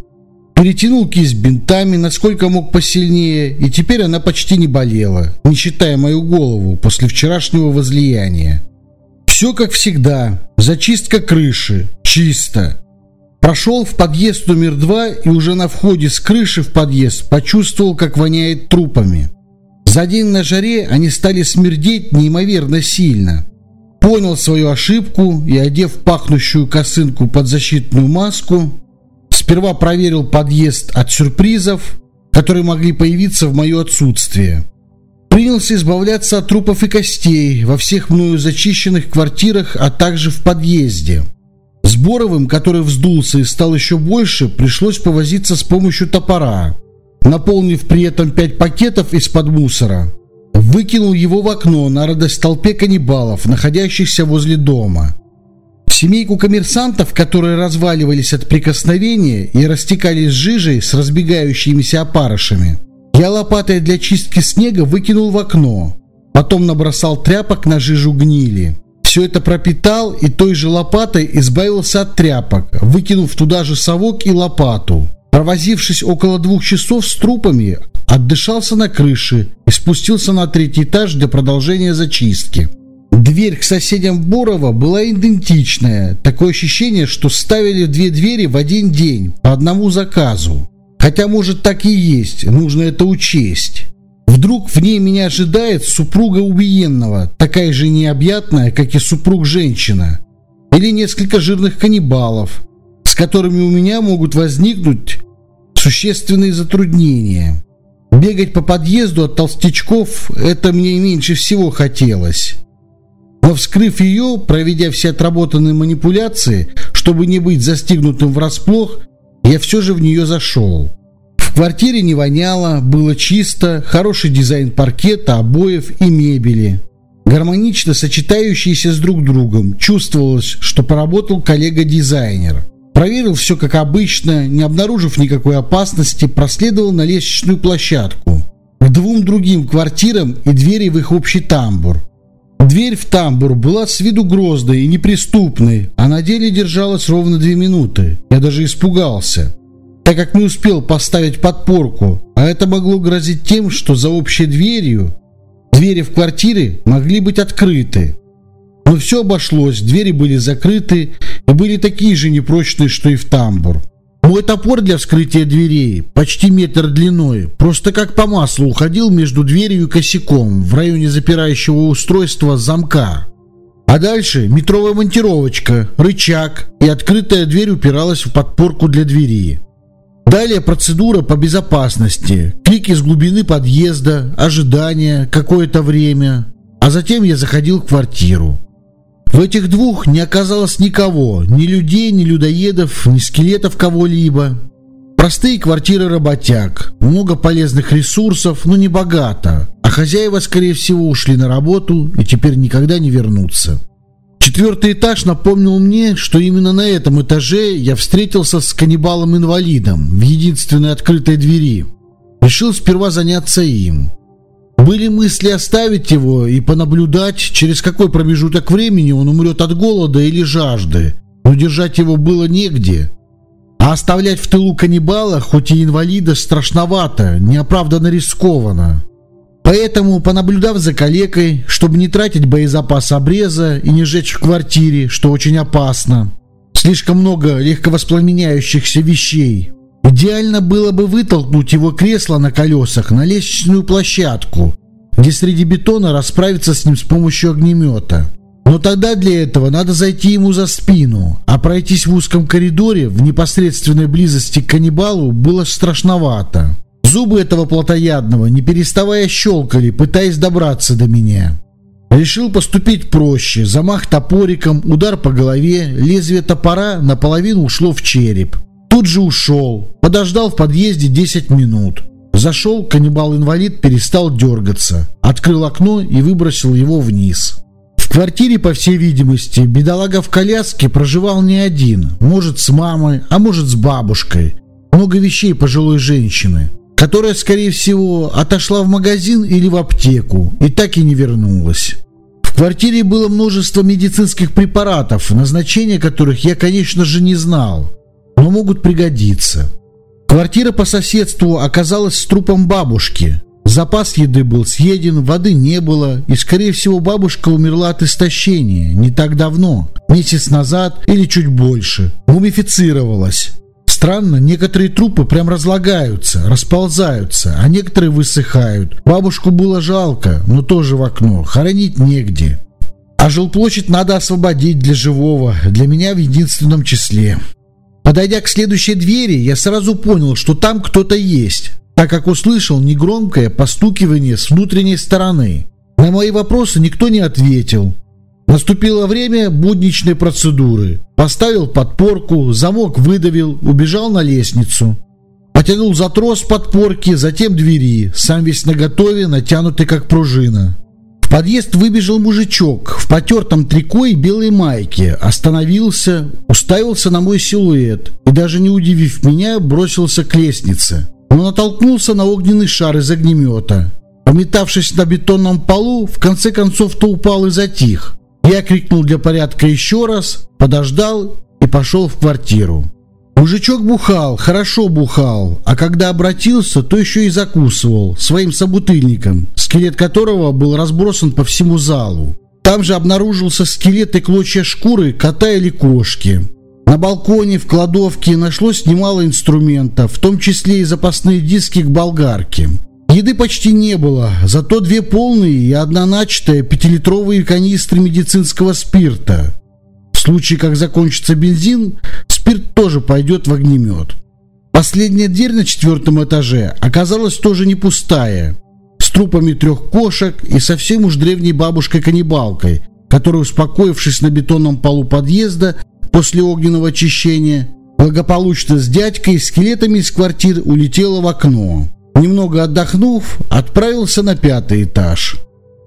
Перетянул кисть бинтами, насколько мог посильнее, и теперь она почти не болела, не считая мою голову после вчерашнего возлияния. Все как всегда. Зачистка крыши. Чисто. Прошел в подъезд номер два и уже на входе с крыши в подъезд почувствовал, как воняет трупами. За день на жаре они стали смердеть неимоверно сильно. Понял свою ошибку и, одев пахнущую косынку под защитную маску, Сперва проверил подъезд от сюрпризов, которые могли появиться в мое отсутствие. Принялся избавляться от трупов и костей во всех мною зачищенных квартирах, а также в подъезде. С Боровым, который вздулся и стал еще больше, пришлось повозиться с помощью топора. Наполнив при этом пять пакетов из-под мусора, выкинул его в окно на радость толпе каннибалов, находящихся возле дома. Семейку коммерсантов, которые разваливались от прикосновения и растекались жижей с разбегающимися опарышами, я лопатой для чистки снега выкинул в окно. Потом набросал тряпок на жижу гнили. Все это пропитал и той же лопатой избавился от тряпок, выкинув туда же совок и лопату. Провозившись около двух часов с трупами, отдышался на крыше и спустился на третий этаж для продолжения зачистки. Дверь к соседям Борова была идентичная. Такое ощущение, что ставили две двери в один день, по одному заказу. Хотя, может, так и есть, нужно это учесть. Вдруг в ней меня ожидает супруга убиенного, такая же необъятная, как и супруг женщина. Или несколько жирных каннибалов, с которыми у меня могут возникнуть существенные затруднения. Бегать по подъезду от толстячков – это мне меньше всего хотелось. Но вскрыв ее, проведя все отработанные манипуляции, чтобы не быть застигнутым врасплох, я все же в нее зашел. В квартире не воняло, было чисто, хороший дизайн паркета, обоев и мебели. Гармонично сочетающиеся с друг другом, чувствовалось, что поработал коллега-дизайнер. Проверил все как обычно, не обнаружив никакой опасности, проследовал на лестничную площадку. К двум другим квартирам и двери в их общий тамбур. Дверь в тамбур была с виду грозной и неприступной, а на деле держалась ровно две минуты. Я даже испугался, так как не успел поставить подпорку, а это могло грозить тем, что за общей дверью двери в квартире могли быть открыты. Но все обошлось, двери были закрыты и были такие же непрочные, что и в тамбур. Мой топор для вскрытия дверей, почти метр длиной, просто как по маслу уходил между дверью и косяком в районе запирающего устройства замка. А дальше метровая монтировочка, рычаг, и открытая дверь упиралась в подпорку для двери. Далее процедура по безопасности, клики с глубины подъезда, ожидание какое-то время, а затем я заходил в квартиру. В этих двух не оказалось никого, ни людей, ни людоедов, ни скелетов кого-либо. Простые квартиры работяг, много полезных ресурсов, но не богато, а хозяева, скорее всего, ушли на работу и теперь никогда не вернутся. Четвертый этаж напомнил мне, что именно на этом этаже я встретился с каннибалом-инвалидом в единственной открытой двери. Решил сперва заняться им. Были мысли оставить его и понаблюдать, через какой промежуток времени он умрет от голода или жажды, но держать его было негде. А оставлять в тылу каннибала, хоть и инвалида, страшновато, неоправданно рискованно. Поэтому, понаблюдав за калекой, чтобы не тратить боезапас обреза и не сжечь в квартире, что очень опасно, слишком много легковоспламеняющихся вещей, Идеально было бы вытолкнуть его кресло на колесах на лестничную площадку, где среди бетона расправиться с ним с помощью огнемета. Но тогда для этого надо зайти ему за спину, а пройтись в узком коридоре в непосредственной близости к каннибалу было страшновато. Зубы этого плотоядного, не переставая, щелкали, пытаясь добраться до меня. Решил поступить проще. Замах топориком, удар по голове, лезвие топора наполовину ушло в череп. Тут же ушел. Подождал в подъезде 10 минут. Зашел, каннибал-инвалид перестал дергаться. Открыл окно и выбросил его вниз. В квартире, по всей видимости, бедолага в коляске проживал не один. Может, с мамой, а может, с бабушкой. Много вещей пожилой женщины, которая, скорее всего, отошла в магазин или в аптеку и так и не вернулась. В квартире было множество медицинских препаратов, назначения которых я, конечно же, не знал но могут пригодиться. Квартира по соседству оказалась с трупом бабушки. Запас еды был съеден, воды не было, и, скорее всего, бабушка умерла от истощения не так давно, месяц назад или чуть больше. Мумифицировалась. Странно, некоторые трупы прям разлагаются, расползаются, а некоторые высыхают. Бабушку было жалко, но тоже в окно, хоронить негде. А жилплощадь надо освободить для живого, для меня в единственном числе. Подойдя к следующей двери, я сразу понял, что там кто-то есть, так как услышал негромкое постукивание с внутренней стороны. На мои вопросы никто не ответил. Наступило время будничной процедуры. Поставил подпорку, замок выдавил, убежал на лестницу. Потянул за трос подпорки, затем двери, сам весь наготове, натянутый как пружина подъезд выбежал мужичок в потертом трико и белой майке, остановился, уставился на мой силуэт и, даже не удивив меня, бросился к лестнице. Он натолкнулся на огненный шар из огнемета. Пометавшись на бетонном полу, в конце концов то упал и затих. Я крикнул для порядка еще раз, подождал и пошел в квартиру. Мужичок бухал, хорошо бухал, а когда обратился, то еще и закусывал своим собутыльником, скелет которого был разбросан по всему залу. Там же обнаружился скелет и клочья шкуры кота или кошки. На балконе, в кладовке нашлось немало инструментов, в том числе и запасные диски к болгарке. Еды почти не было, зато две полные и одна начатая пятилитровые канистры медицинского спирта. Случае, как закончится бензин, спирт тоже пойдет в огнемет. Последняя дверь на четвертом этаже оказалась тоже не пустая, с трупами трех кошек и совсем уж древней бабушкой-каннибалкой, которая, успокоившись на бетонном полу подъезда после огненного очищения, благополучно с дядькой и скелетами из квартир улетела в окно. Немного отдохнув, отправился на пятый этаж.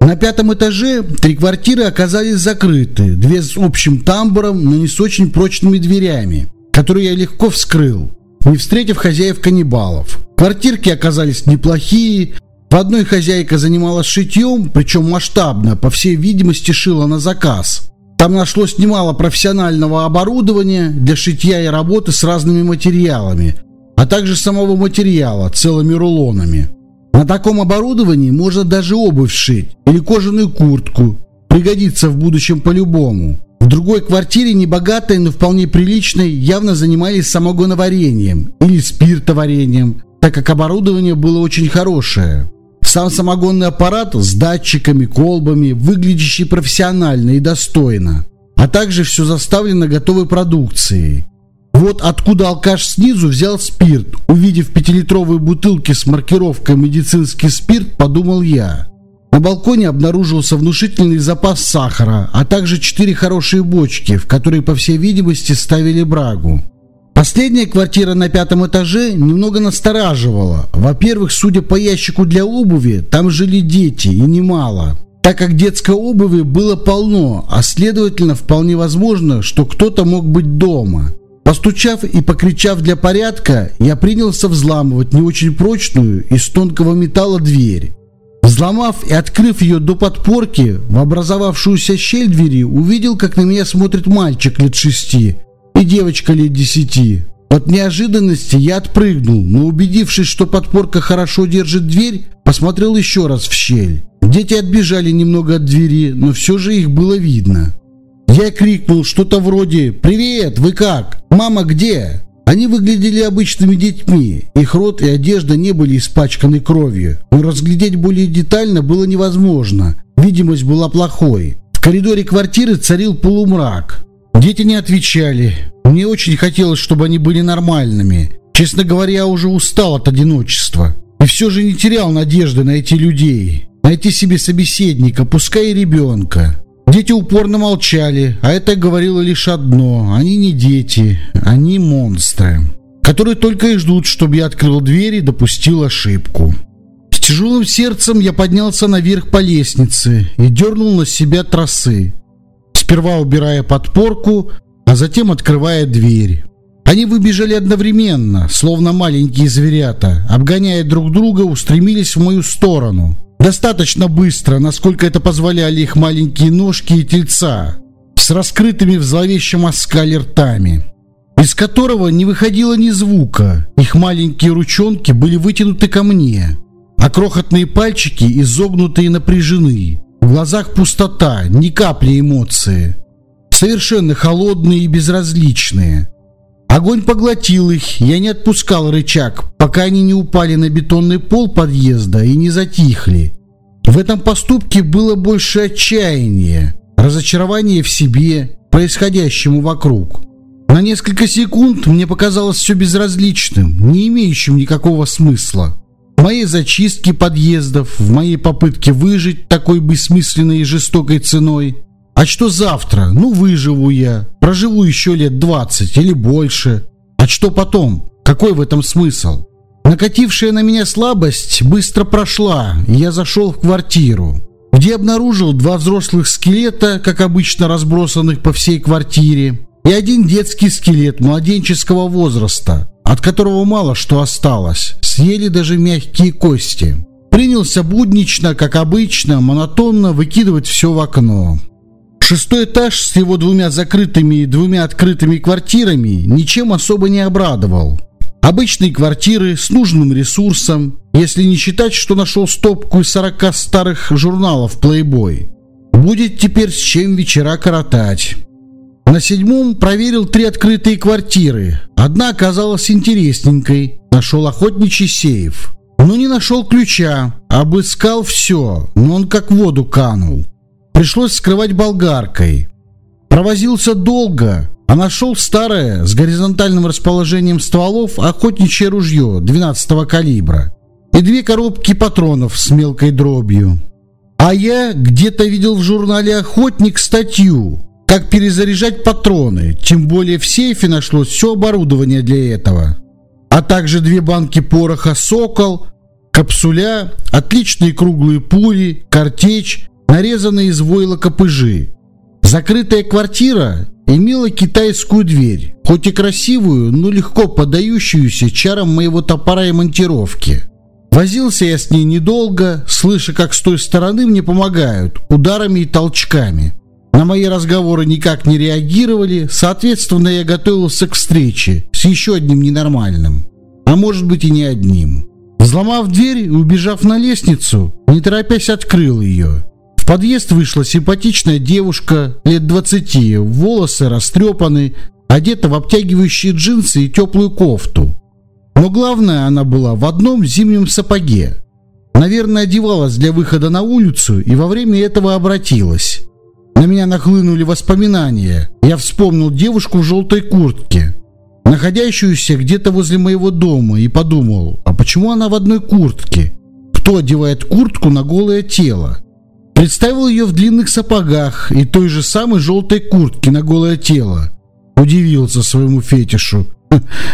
На пятом этаже три квартиры оказались закрыты, две с общим тамбуром, но не с очень прочными дверями, которые я легко вскрыл, не встретив хозяев каннибалов. Квартирки оказались неплохие, в одной хозяйка занималась шитьем, причем масштабно, по всей видимости, шила на заказ. Там нашлось немало профессионального оборудования для шитья и работы с разными материалами, а также самого материала целыми рулонами. На таком оборудовании можно даже обувь сшить или кожаную куртку. Пригодится в будущем по-любому. В другой квартире, небогатой, но вполне приличной, явно занимались самогоноварением или спиртоварением, так как оборудование было очень хорошее. Сам самогонный аппарат с датчиками, колбами, выглядящий профессионально и достойно. А также все заставлено готовой продукцией. Вот откуда алкаш снизу взял спирт. Увидев пятилитровые бутылки с маркировкой «Медицинский спирт», подумал я. На балконе обнаружился внушительный запас сахара, а также четыре хорошие бочки, в которые, по всей видимости, ставили брагу. Последняя квартира на пятом этаже немного настораживала. Во-первых, судя по ящику для обуви, там жили дети, и немало. Так как детской обуви было полно, а следовательно, вполне возможно, что кто-то мог быть дома. Постучав и покричав для порядка, я принялся взламывать не очень прочную из тонкого металла дверь. Взломав и открыв ее до подпорки, в образовавшуюся щель двери увидел, как на меня смотрит мальчик лет шести и девочка лет десяти. От неожиданности я отпрыгнул, но убедившись, что подпорка хорошо держит дверь, посмотрел еще раз в щель. Дети отбежали немного от двери, но все же их было видно. Я крикнул что-то вроде «Привет, вы как? Мама где?» Они выглядели обычными детьми, их рот и одежда не были испачканы кровью, но разглядеть более детально было невозможно, видимость была плохой. В коридоре квартиры царил полумрак. Дети не отвечали. Мне очень хотелось, чтобы они были нормальными. Честно говоря, я уже устал от одиночества. И все же не терял надежды найти людей. Найти себе собеседника, пускай и ребенка. Дети упорно молчали, а это говорило лишь одно. Они не дети, они монстры, которые только и ждут, чтобы я открыл дверь и допустил ошибку. С тяжелым сердцем я поднялся наверх по лестнице и дернул на себя тросы. Сперва убирая подпорку, а затем открывая дверь. Они выбежали одновременно, словно маленькие зверята, обгоняя друг друга, устремились в мою сторону. Достаточно быстро, насколько это позволяли их маленькие ножки и тельца, с раскрытыми в зловещем оскале ртами, из которого не выходило ни звука. Их маленькие ручонки были вытянуты ко мне, а крохотные пальчики изогнуты и напряжены. В глазах пустота, ни капли эмоции. Совершенно холодные и безразличные. Огонь поглотил их, я не отпускал рычаг, пока они не упали на бетонный пол подъезда и не затихли. В этом поступке было больше отчаяния, разочарования в себе, происходящему вокруг. На несколько секунд мне показалось все безразличным, не имеющим никакого смысла. В моей зачистке подъездов, в моей попытке выжить такой бессмысленной и жестокой ценой – а что завтра? Ну, выживу я. Проживу еще лет 20 или больше. А что потом? Какой в этом смысл? Накатившая на меня слабость быстро прошла, и я зашел в квартиру, где обнаружил два взрослых скелета, как обычно разбросанных по всей квартире, и один детский скелет младенческого возраста, от которого мало что осталось, съели даже мягкие кости. Принялся буднично, как обычно, монотонно выкидывать все в окно. Шестой этаж с его двумя закрытыми и двумя открытыми квартирами ничем особо не обрадовал. Обычные квартиры с нужным ресурсом, если не считать, что нашел стопку из 40 старых журналов Playboy. Будет теперь с чем вечера коротать. На седьмом проверил три открытые квартиры. Одна оказалась интересненькой. Нашел охотничий сейф. но не нашел ключа. Обыскал все, но он как воду канул. Пришлось скрывать болгаркой. Провозился долго, а нашел старое с горизонтальным расположением стволов охотничье ружье 12 калибра и две коробки патронов с мелкой дробью. А я где-то видел в журнале «Охотник» статью, как перезаряжать патроны, тем более в сейфе нашлось все оборудование для этого. А также две банки пороха «Сокол», капсуля, отличные круглые пули, картечь, нарезанные из войлока пыжи. Закрытая квартира имела китайскую дверь, хоть и красивую, но легко поддающуюся чарам моего топора и монтировки. Возился я с ней недолго, слыша, как с той стороны мне помогают, ударами и толчками. На мои разговоры никак не реагировали, соответственно, я готовился к встрече с еще одним ненормальным. А может быть и не одним. Взломав дверь и убежав на лестницу, не торопясь открыл ее. В подъезд вышла симпатичная девушка лет 20, волосы растрепаны, одета в обтягивающие джинсы и теплую кофту. Но главное, она была в одном зимнем сапоге. Наверное, одевалась для выхода на улицу и во время этого обратилась. На меня нахлынули воспоминания. Я вспомнил девушку в желтой куртке, находящуюся где-то возле моего дома, и подумал, а почему она в одной куртке? Кто одевает куртку на голое тело? Представил ее в длинных сапогах и той же самой желтой куртке на голое тело. Удивился своему фетишу.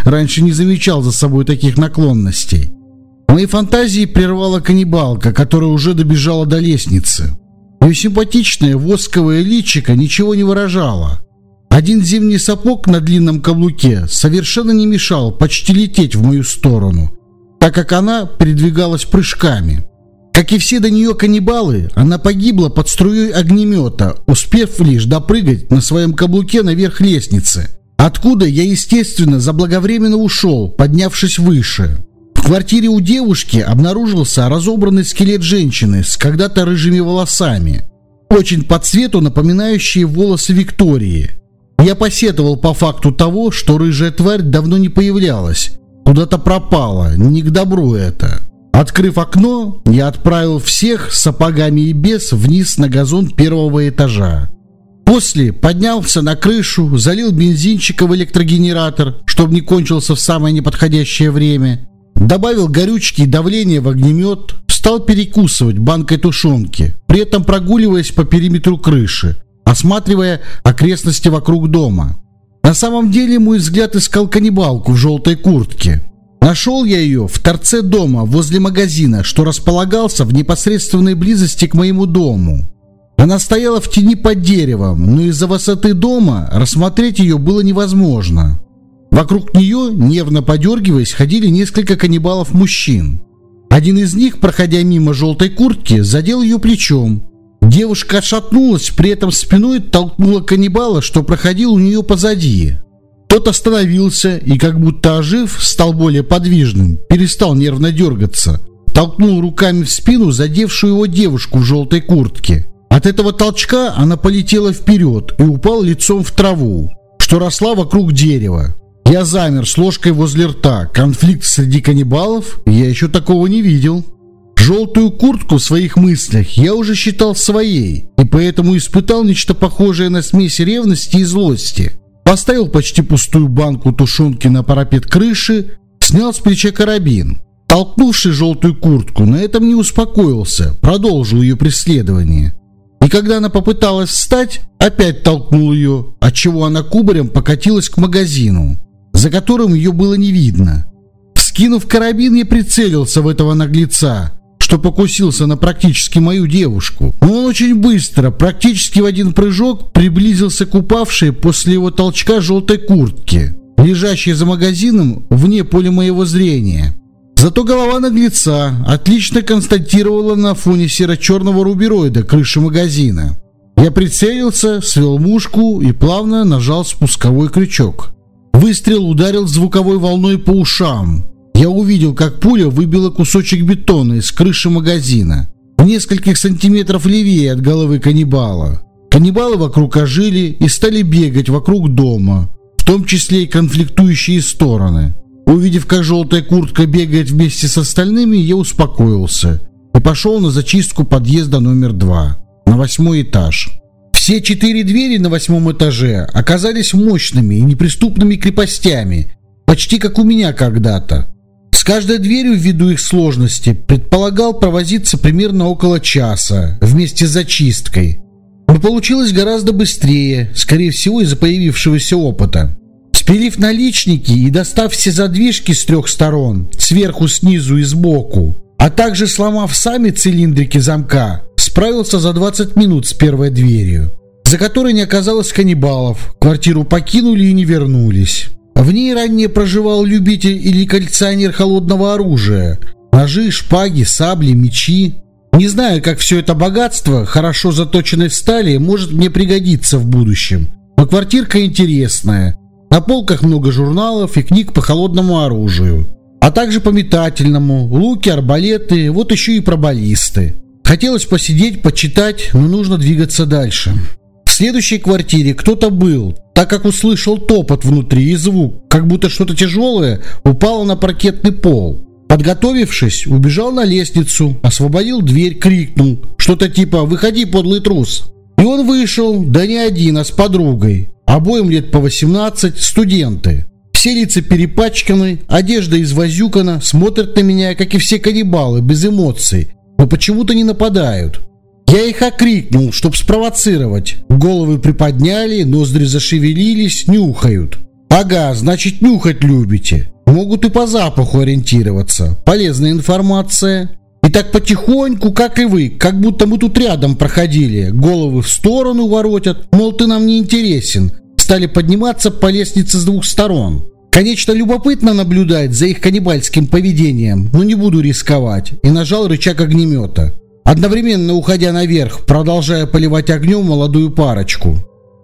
Раньше не замечал за собой таких наклонностей. Мои фантазии прервала каннибалка, которая уже добежала до лестницы. Ее симпатичное восковое личико ничего не выражало. Один зимний сапог на длинном каблуке совершенно не мешал почти лететь в мою сторону, так как она передвигалась прыжками. Как и все до нее каннибалы, она погибла под струей огнемета, успев лишь допрыгать на своем каблуке наверх лестницы – Откуда я, естественно, заблаговременно ушел, поднявшись выше. В квартире у девушки обнаружился разобранный скелет женщины с когда-то рыжими волосами, очень по цвету напоминающие волосы Виктории. Я посетовал по факту того, что рыжая тварь давно не появлялась, куда-то пропала, не к добру это. Открыв окно, я отправил всех сапогами и без вниз на газон первого этажа. После поднялся на крышу, залил бензинчика в электрогенератор, чтобы не кончился в самое неподходящее время. Добавил горючки и давление в огнемет, стал перекусывать банкой тушенки, при этом прогуливаясь по периметру крыши, осматривая окрестности вокруг дома. На самом деле мой взгляд искал каннибалку в желтой куртке. Нашел я ее в торце дома возле магазина, что располагался в непосредственной близости к моему дому. Она стояла в тени под деревом, но из-за высоты дома рассмотреть ее было невозможно. Вокруг нее, нервно подергиваясь, ходили несколько каннибалов-мужчин. Один из них, проходя мимо желтой куртки, задел ее плечом. Девушка отшатнулась, при этом спиной толкнула каннибала, что проходил у нее позади. Тот остановился и, как будто ожив, стал более подвижным, перестал нервно дергаться. Толкнул руками в спину задевшую его девушку в желтой куртке. От этого толчка она полетела вперед и упала лицом в траву, что росла вокруг дерева. Я замер с ложкой возле рта. Конфликт среди каннибалов? Я еще такого не видел. Желтую куртку в своих мыслях я уже считал своей, и поэтому испытал нечто похожее на смесь ревности и злости. Поставил почти пустую банку тушенки на парапет крыши, снял с плеча карабин. Толкнувший желтую куртку, на этом не успокоился, продолжил ее преследование. И когда она попыталась встать, опять толкнул ее, отчего она кубарем покатилась к магазину, за которым ее было не видно. Скинув карабин, я прицелился в этого наглеца, что покусился на практически мою девушку. Он очень быстро, практически в один прыжок, приблизился к упавшей после его толчка желтой куртке, лежащей за магазином вне поля моего зрения. Зато голова наглеца отлично констатировала на фоне серо-черного рубероида крыши магазина. Я прицелился, свел мушку и плавно нажал спусковой крючок. Выстрел ударил звуковой волной по ушам. Я увидел, как пуля выбила кусочек бетона из крыши магазина. В нескольких сантиметров левее от головы каннибала. Каннибалы вокруг ожили и стали бегать вокруг дома, в том числе и конфликтующие стороны. Увидев, как желтая куртка бегает вместе с остальными, я успокоился и пошел на зачистку подъезда номер два, на восьмой этаж. Все четыре двери на восьмом этаже оказались мощными и неприступными крепостями, почти как у меня когда-то. С каждой дверью, ввиду их сложности, предполагал провозиться примерно около часа вместе с зачисткой. Но получилось гораздо быстрее, скорее всего из-за появившегося опыта. Спилив наличники и достав все задвижки с трех сторон, сверху, снизу и сбоку, а также сломав сами цилиндрики замка, справился за 20 минут с первой дверью, за которой не оказалось каннибалов, квартиру покинули и не вернулись. В ней ранее проживал любитель или коллекционер холодного оружия. Ножи, шпаги, сабли, мечи. Не знаю, как все это богатство, хорошо заточенной стали, может мне пригодиться в будущем. Но квартирка интересная. На полках много журналов и книг по холодному оружию. А также по метательному, луки, арбалеты, вот еще и про баллисты. Хотелось посидеть, почитать, но нужно двигаться дальше. Следующей квартире кто-то был, так как услышал топот внутри и звук, как будто что-то тяжелое упало на паркетный пол. Подготовившись, убежал на лестницу, освободил дверь, крикнул что-то типа «Выходи, подлый трус!». И он вышел, да не один, а с подругой. Обоим лет по 18, студенты. Все лица перепачканы, одежда извозюкана, смотрят на меня, как и все каннибалы, без эмоций, но почему-то не нападают. Я их окрикнул, чтоб спровоцировать. Головы приподняли, ноздри зашевелились, нюхают. Ага, значит нюхать любите. Могут и по запаху ориентироваться. Полезная информация. И так потихоньку, как и вы, как будто мы тут рядом проходили. Головы в сторону воротят, мол, ты нам не интересен. Стали подниматься по лестнице с двух сторон. Конечно, любопытно наблюдать за их каннибальским поведением, но не буду рисковать. И нажал рычаг огнемета одновременно уходя наверх, продолжая поливать огнем молодую парочку.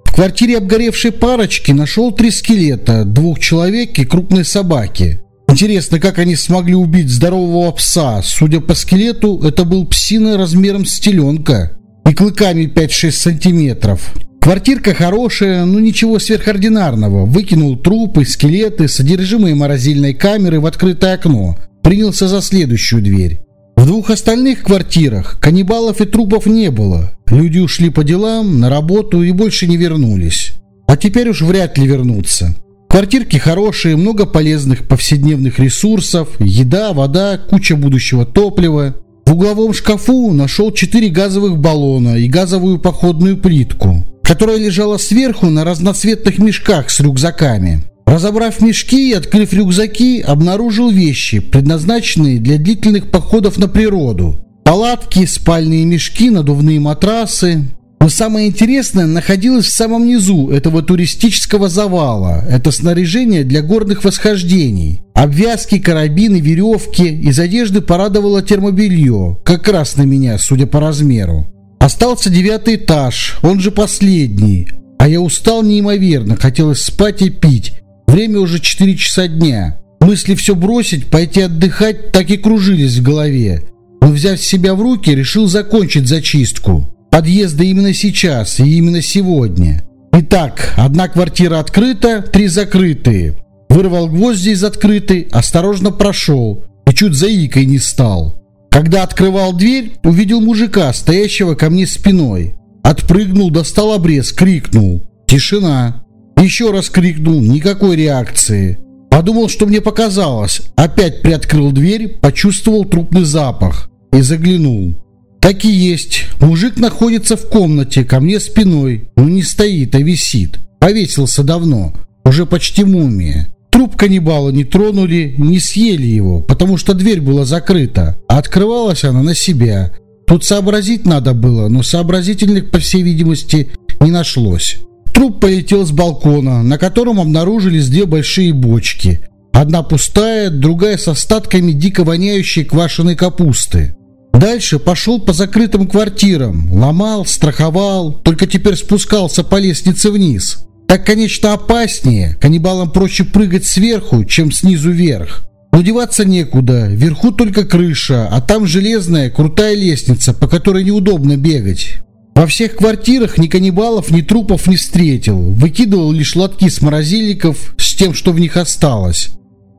В квартире обгоревшей парочки нашел три скелета, двух человек и крупной собаки. Интересно, как они смогли убить здорового пса. Судя по скелету, это был псина размером с теленка и клыками 5-6 сантиметров. Квартирка хорошая, но ничего сверхординарного. Выкинул трупы, скелеты, содержимое морозильной камеры в открытое окно. Принялся за следующую дверь. В двух остальных квартирах каннибалов и трупов не было. Люди ушли по делам, на работу и больше не вернулись. А теперь уж вряд ли вернутся. Квартирки хорошие, много полезных повседневных ресурсов, еда, вода, куча будущего топлива. В угловом шкафу нашел четыре газовых баллона и газовую походную плитку, которая лежала сверху на разноцветных мешках с рюкзаками. Разобрав мешки и открыв рюкзаки, обнаружил вещи, предназначенные для длительных походов на природу. Палатки, спальные мешки, надувные матрасы. Но самое интересное находилось в самом низу этого туристического завала. Это снаряжение для горных восхождений. Обвязки, карабины, веревки. Из одежды порадовало термобелье. Как раз на меня, судя по размеру. Остался девятый этаж, он же последний. А я устал неимоверно, хотелось спать и пить. Время уже 4 часа дня. Мысли все бросить, пойти отдыхать, так и кружились в голове. Но взяв себя в руки, решил закончить зачистку. Подъезда именно сейчас и именно сегодня. Итак, одна квартира открыта, три закрытые. Вырвал гвозди из открытой, осторожно прошел и чуть заикой не стал. Когда открывал дверь, увидел мужика, стоящего ко мне спиной. Отпрыгнул, достал обрез, крикнул. Тишина. Еще раз крикнул, никакой реакции. Подумал, что мне показалось. Опять приоткрыл дверь, почувствовал трупный запах и заглянул. Так и есть. Мужик находится в комнате, ко мне спиной. Но не стоит, а висит. Повесился давно. Уже почти мумия. Труп каннибала не тронули, не съели его, потому что дверь была закрыта, а открывалась она на себя. Тут сообразить надо было, но сообразительных, по всей видимости, не нашлось. Труп полетел с балкона, на котором обнаружились две большие бочки. Одна пустая, другая с остатками дико воняющей квашеной капусты. Дальше пошел по закрытым квартирам, ломал, страховал, только теперь спускался по лестнице вниз. Так, конечно, опаснее, каннибалам проще прыгать сверху, чем снизу вверх. Но некуда, вверху только крыша, а там железная крутая лестница, по которой неудобно бегать. Во всех квартирах ни каннибалов, ни трупов не встретил. Выкидывал лишь лотки с морозильников с тем, что в них осталось.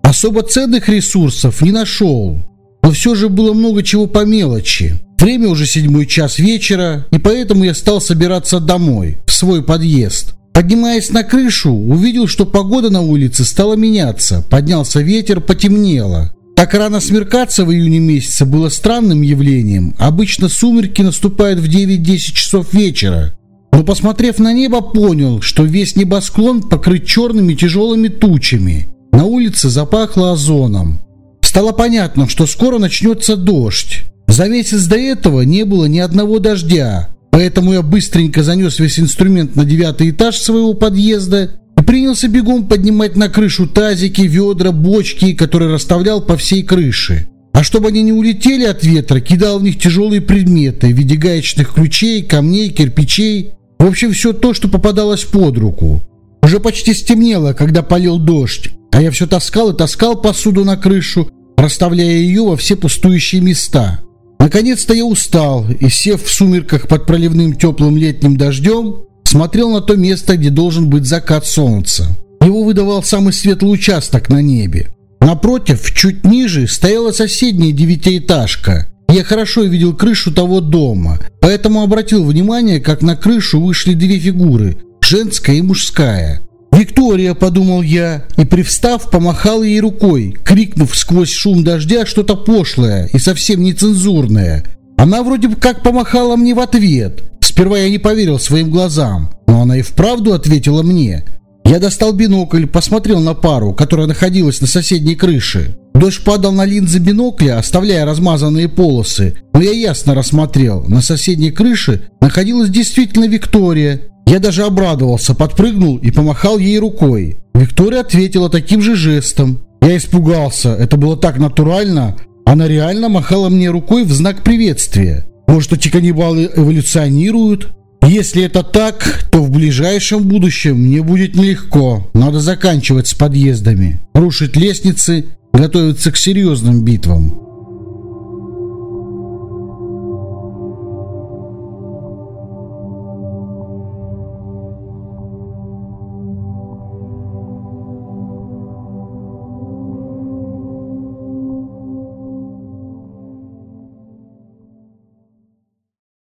Особо ценных ресурсов не нашел, но все же было много чего по мелочи. Время уже седьмой час вечера, и поэтому я стал собираться домой, в свой подъезд. Поднимаясь на крышу, увидел, что погода на улице стала меняться. Поднялся ветер, потемнело. Так рано смеркаться в июне месяце было странным явлением. Обычно сумерки наступают в 9-10 часов вечера. Но посмотрев на небо, понял, что весь небосклон покрыт черными тяжелыми тучами. На улице запахло озоном. Стало понятно, что скоро начнется дождь. За месяц до этого не было ни одного дождя, поэтому я быстренько занес весь инструмент на девятый этаж своего подъезда и принялся бегом поднимать на крышу тазики, ведра, бочки, которые расставлял по всей крыше. А чтобы они не улетели от ветра, кидал в них тяжелые предметы в виде гаечных ключей, камней, кирпичей. В общем, все то, что попадалось под руку. Уже почти стемнело, когда полил дождь, а я все таскал и таскал посуду на крышу, расставляя ее во все пустующие места. Наконец-то я устал и, сев в сумерках под проливным теплым летним дождем, смотрел на то место, где должен быть закат солнца. Его выдавал самый светлый участок на небе. Напротив, чуть ниже, стояла соседняя девятиэтажка. Я хорошо видел крышу того дома, поэтому обратил внимание, как на крышу вышли две фигуры – женская и мужская. «Виктория», — подумал я, и, привстав, помахал ей рукой, крикнув сквозь шум дождя что-то пошлое и совсем нецензурное. Она вроде как помахала мне в ответ. Сперва я не поверил своим глазам, но она и вправду ответила мне. Я достал бинокль, посмотрел на пару, которая находилась на соседней крыше. Дождь падал на линзы бинокля, оставляя размазанные полосы, но я ясно рассмотрел. На соседней крыше находилась действительно Виктория, я даже обрадовался, подпрыгнул и помахал ей рукой. Виктория ответила таким же жестом. Я испугался, это было так натурально. Она реально махала мне рукой в знак приветствия. Может, эти каннибалы эволюционируют? Если это так, то в ближайшем будущем мне будет нелегко. Надо заканчивать с подъездами, рушить лестницы, готовиться к серьезным битвам.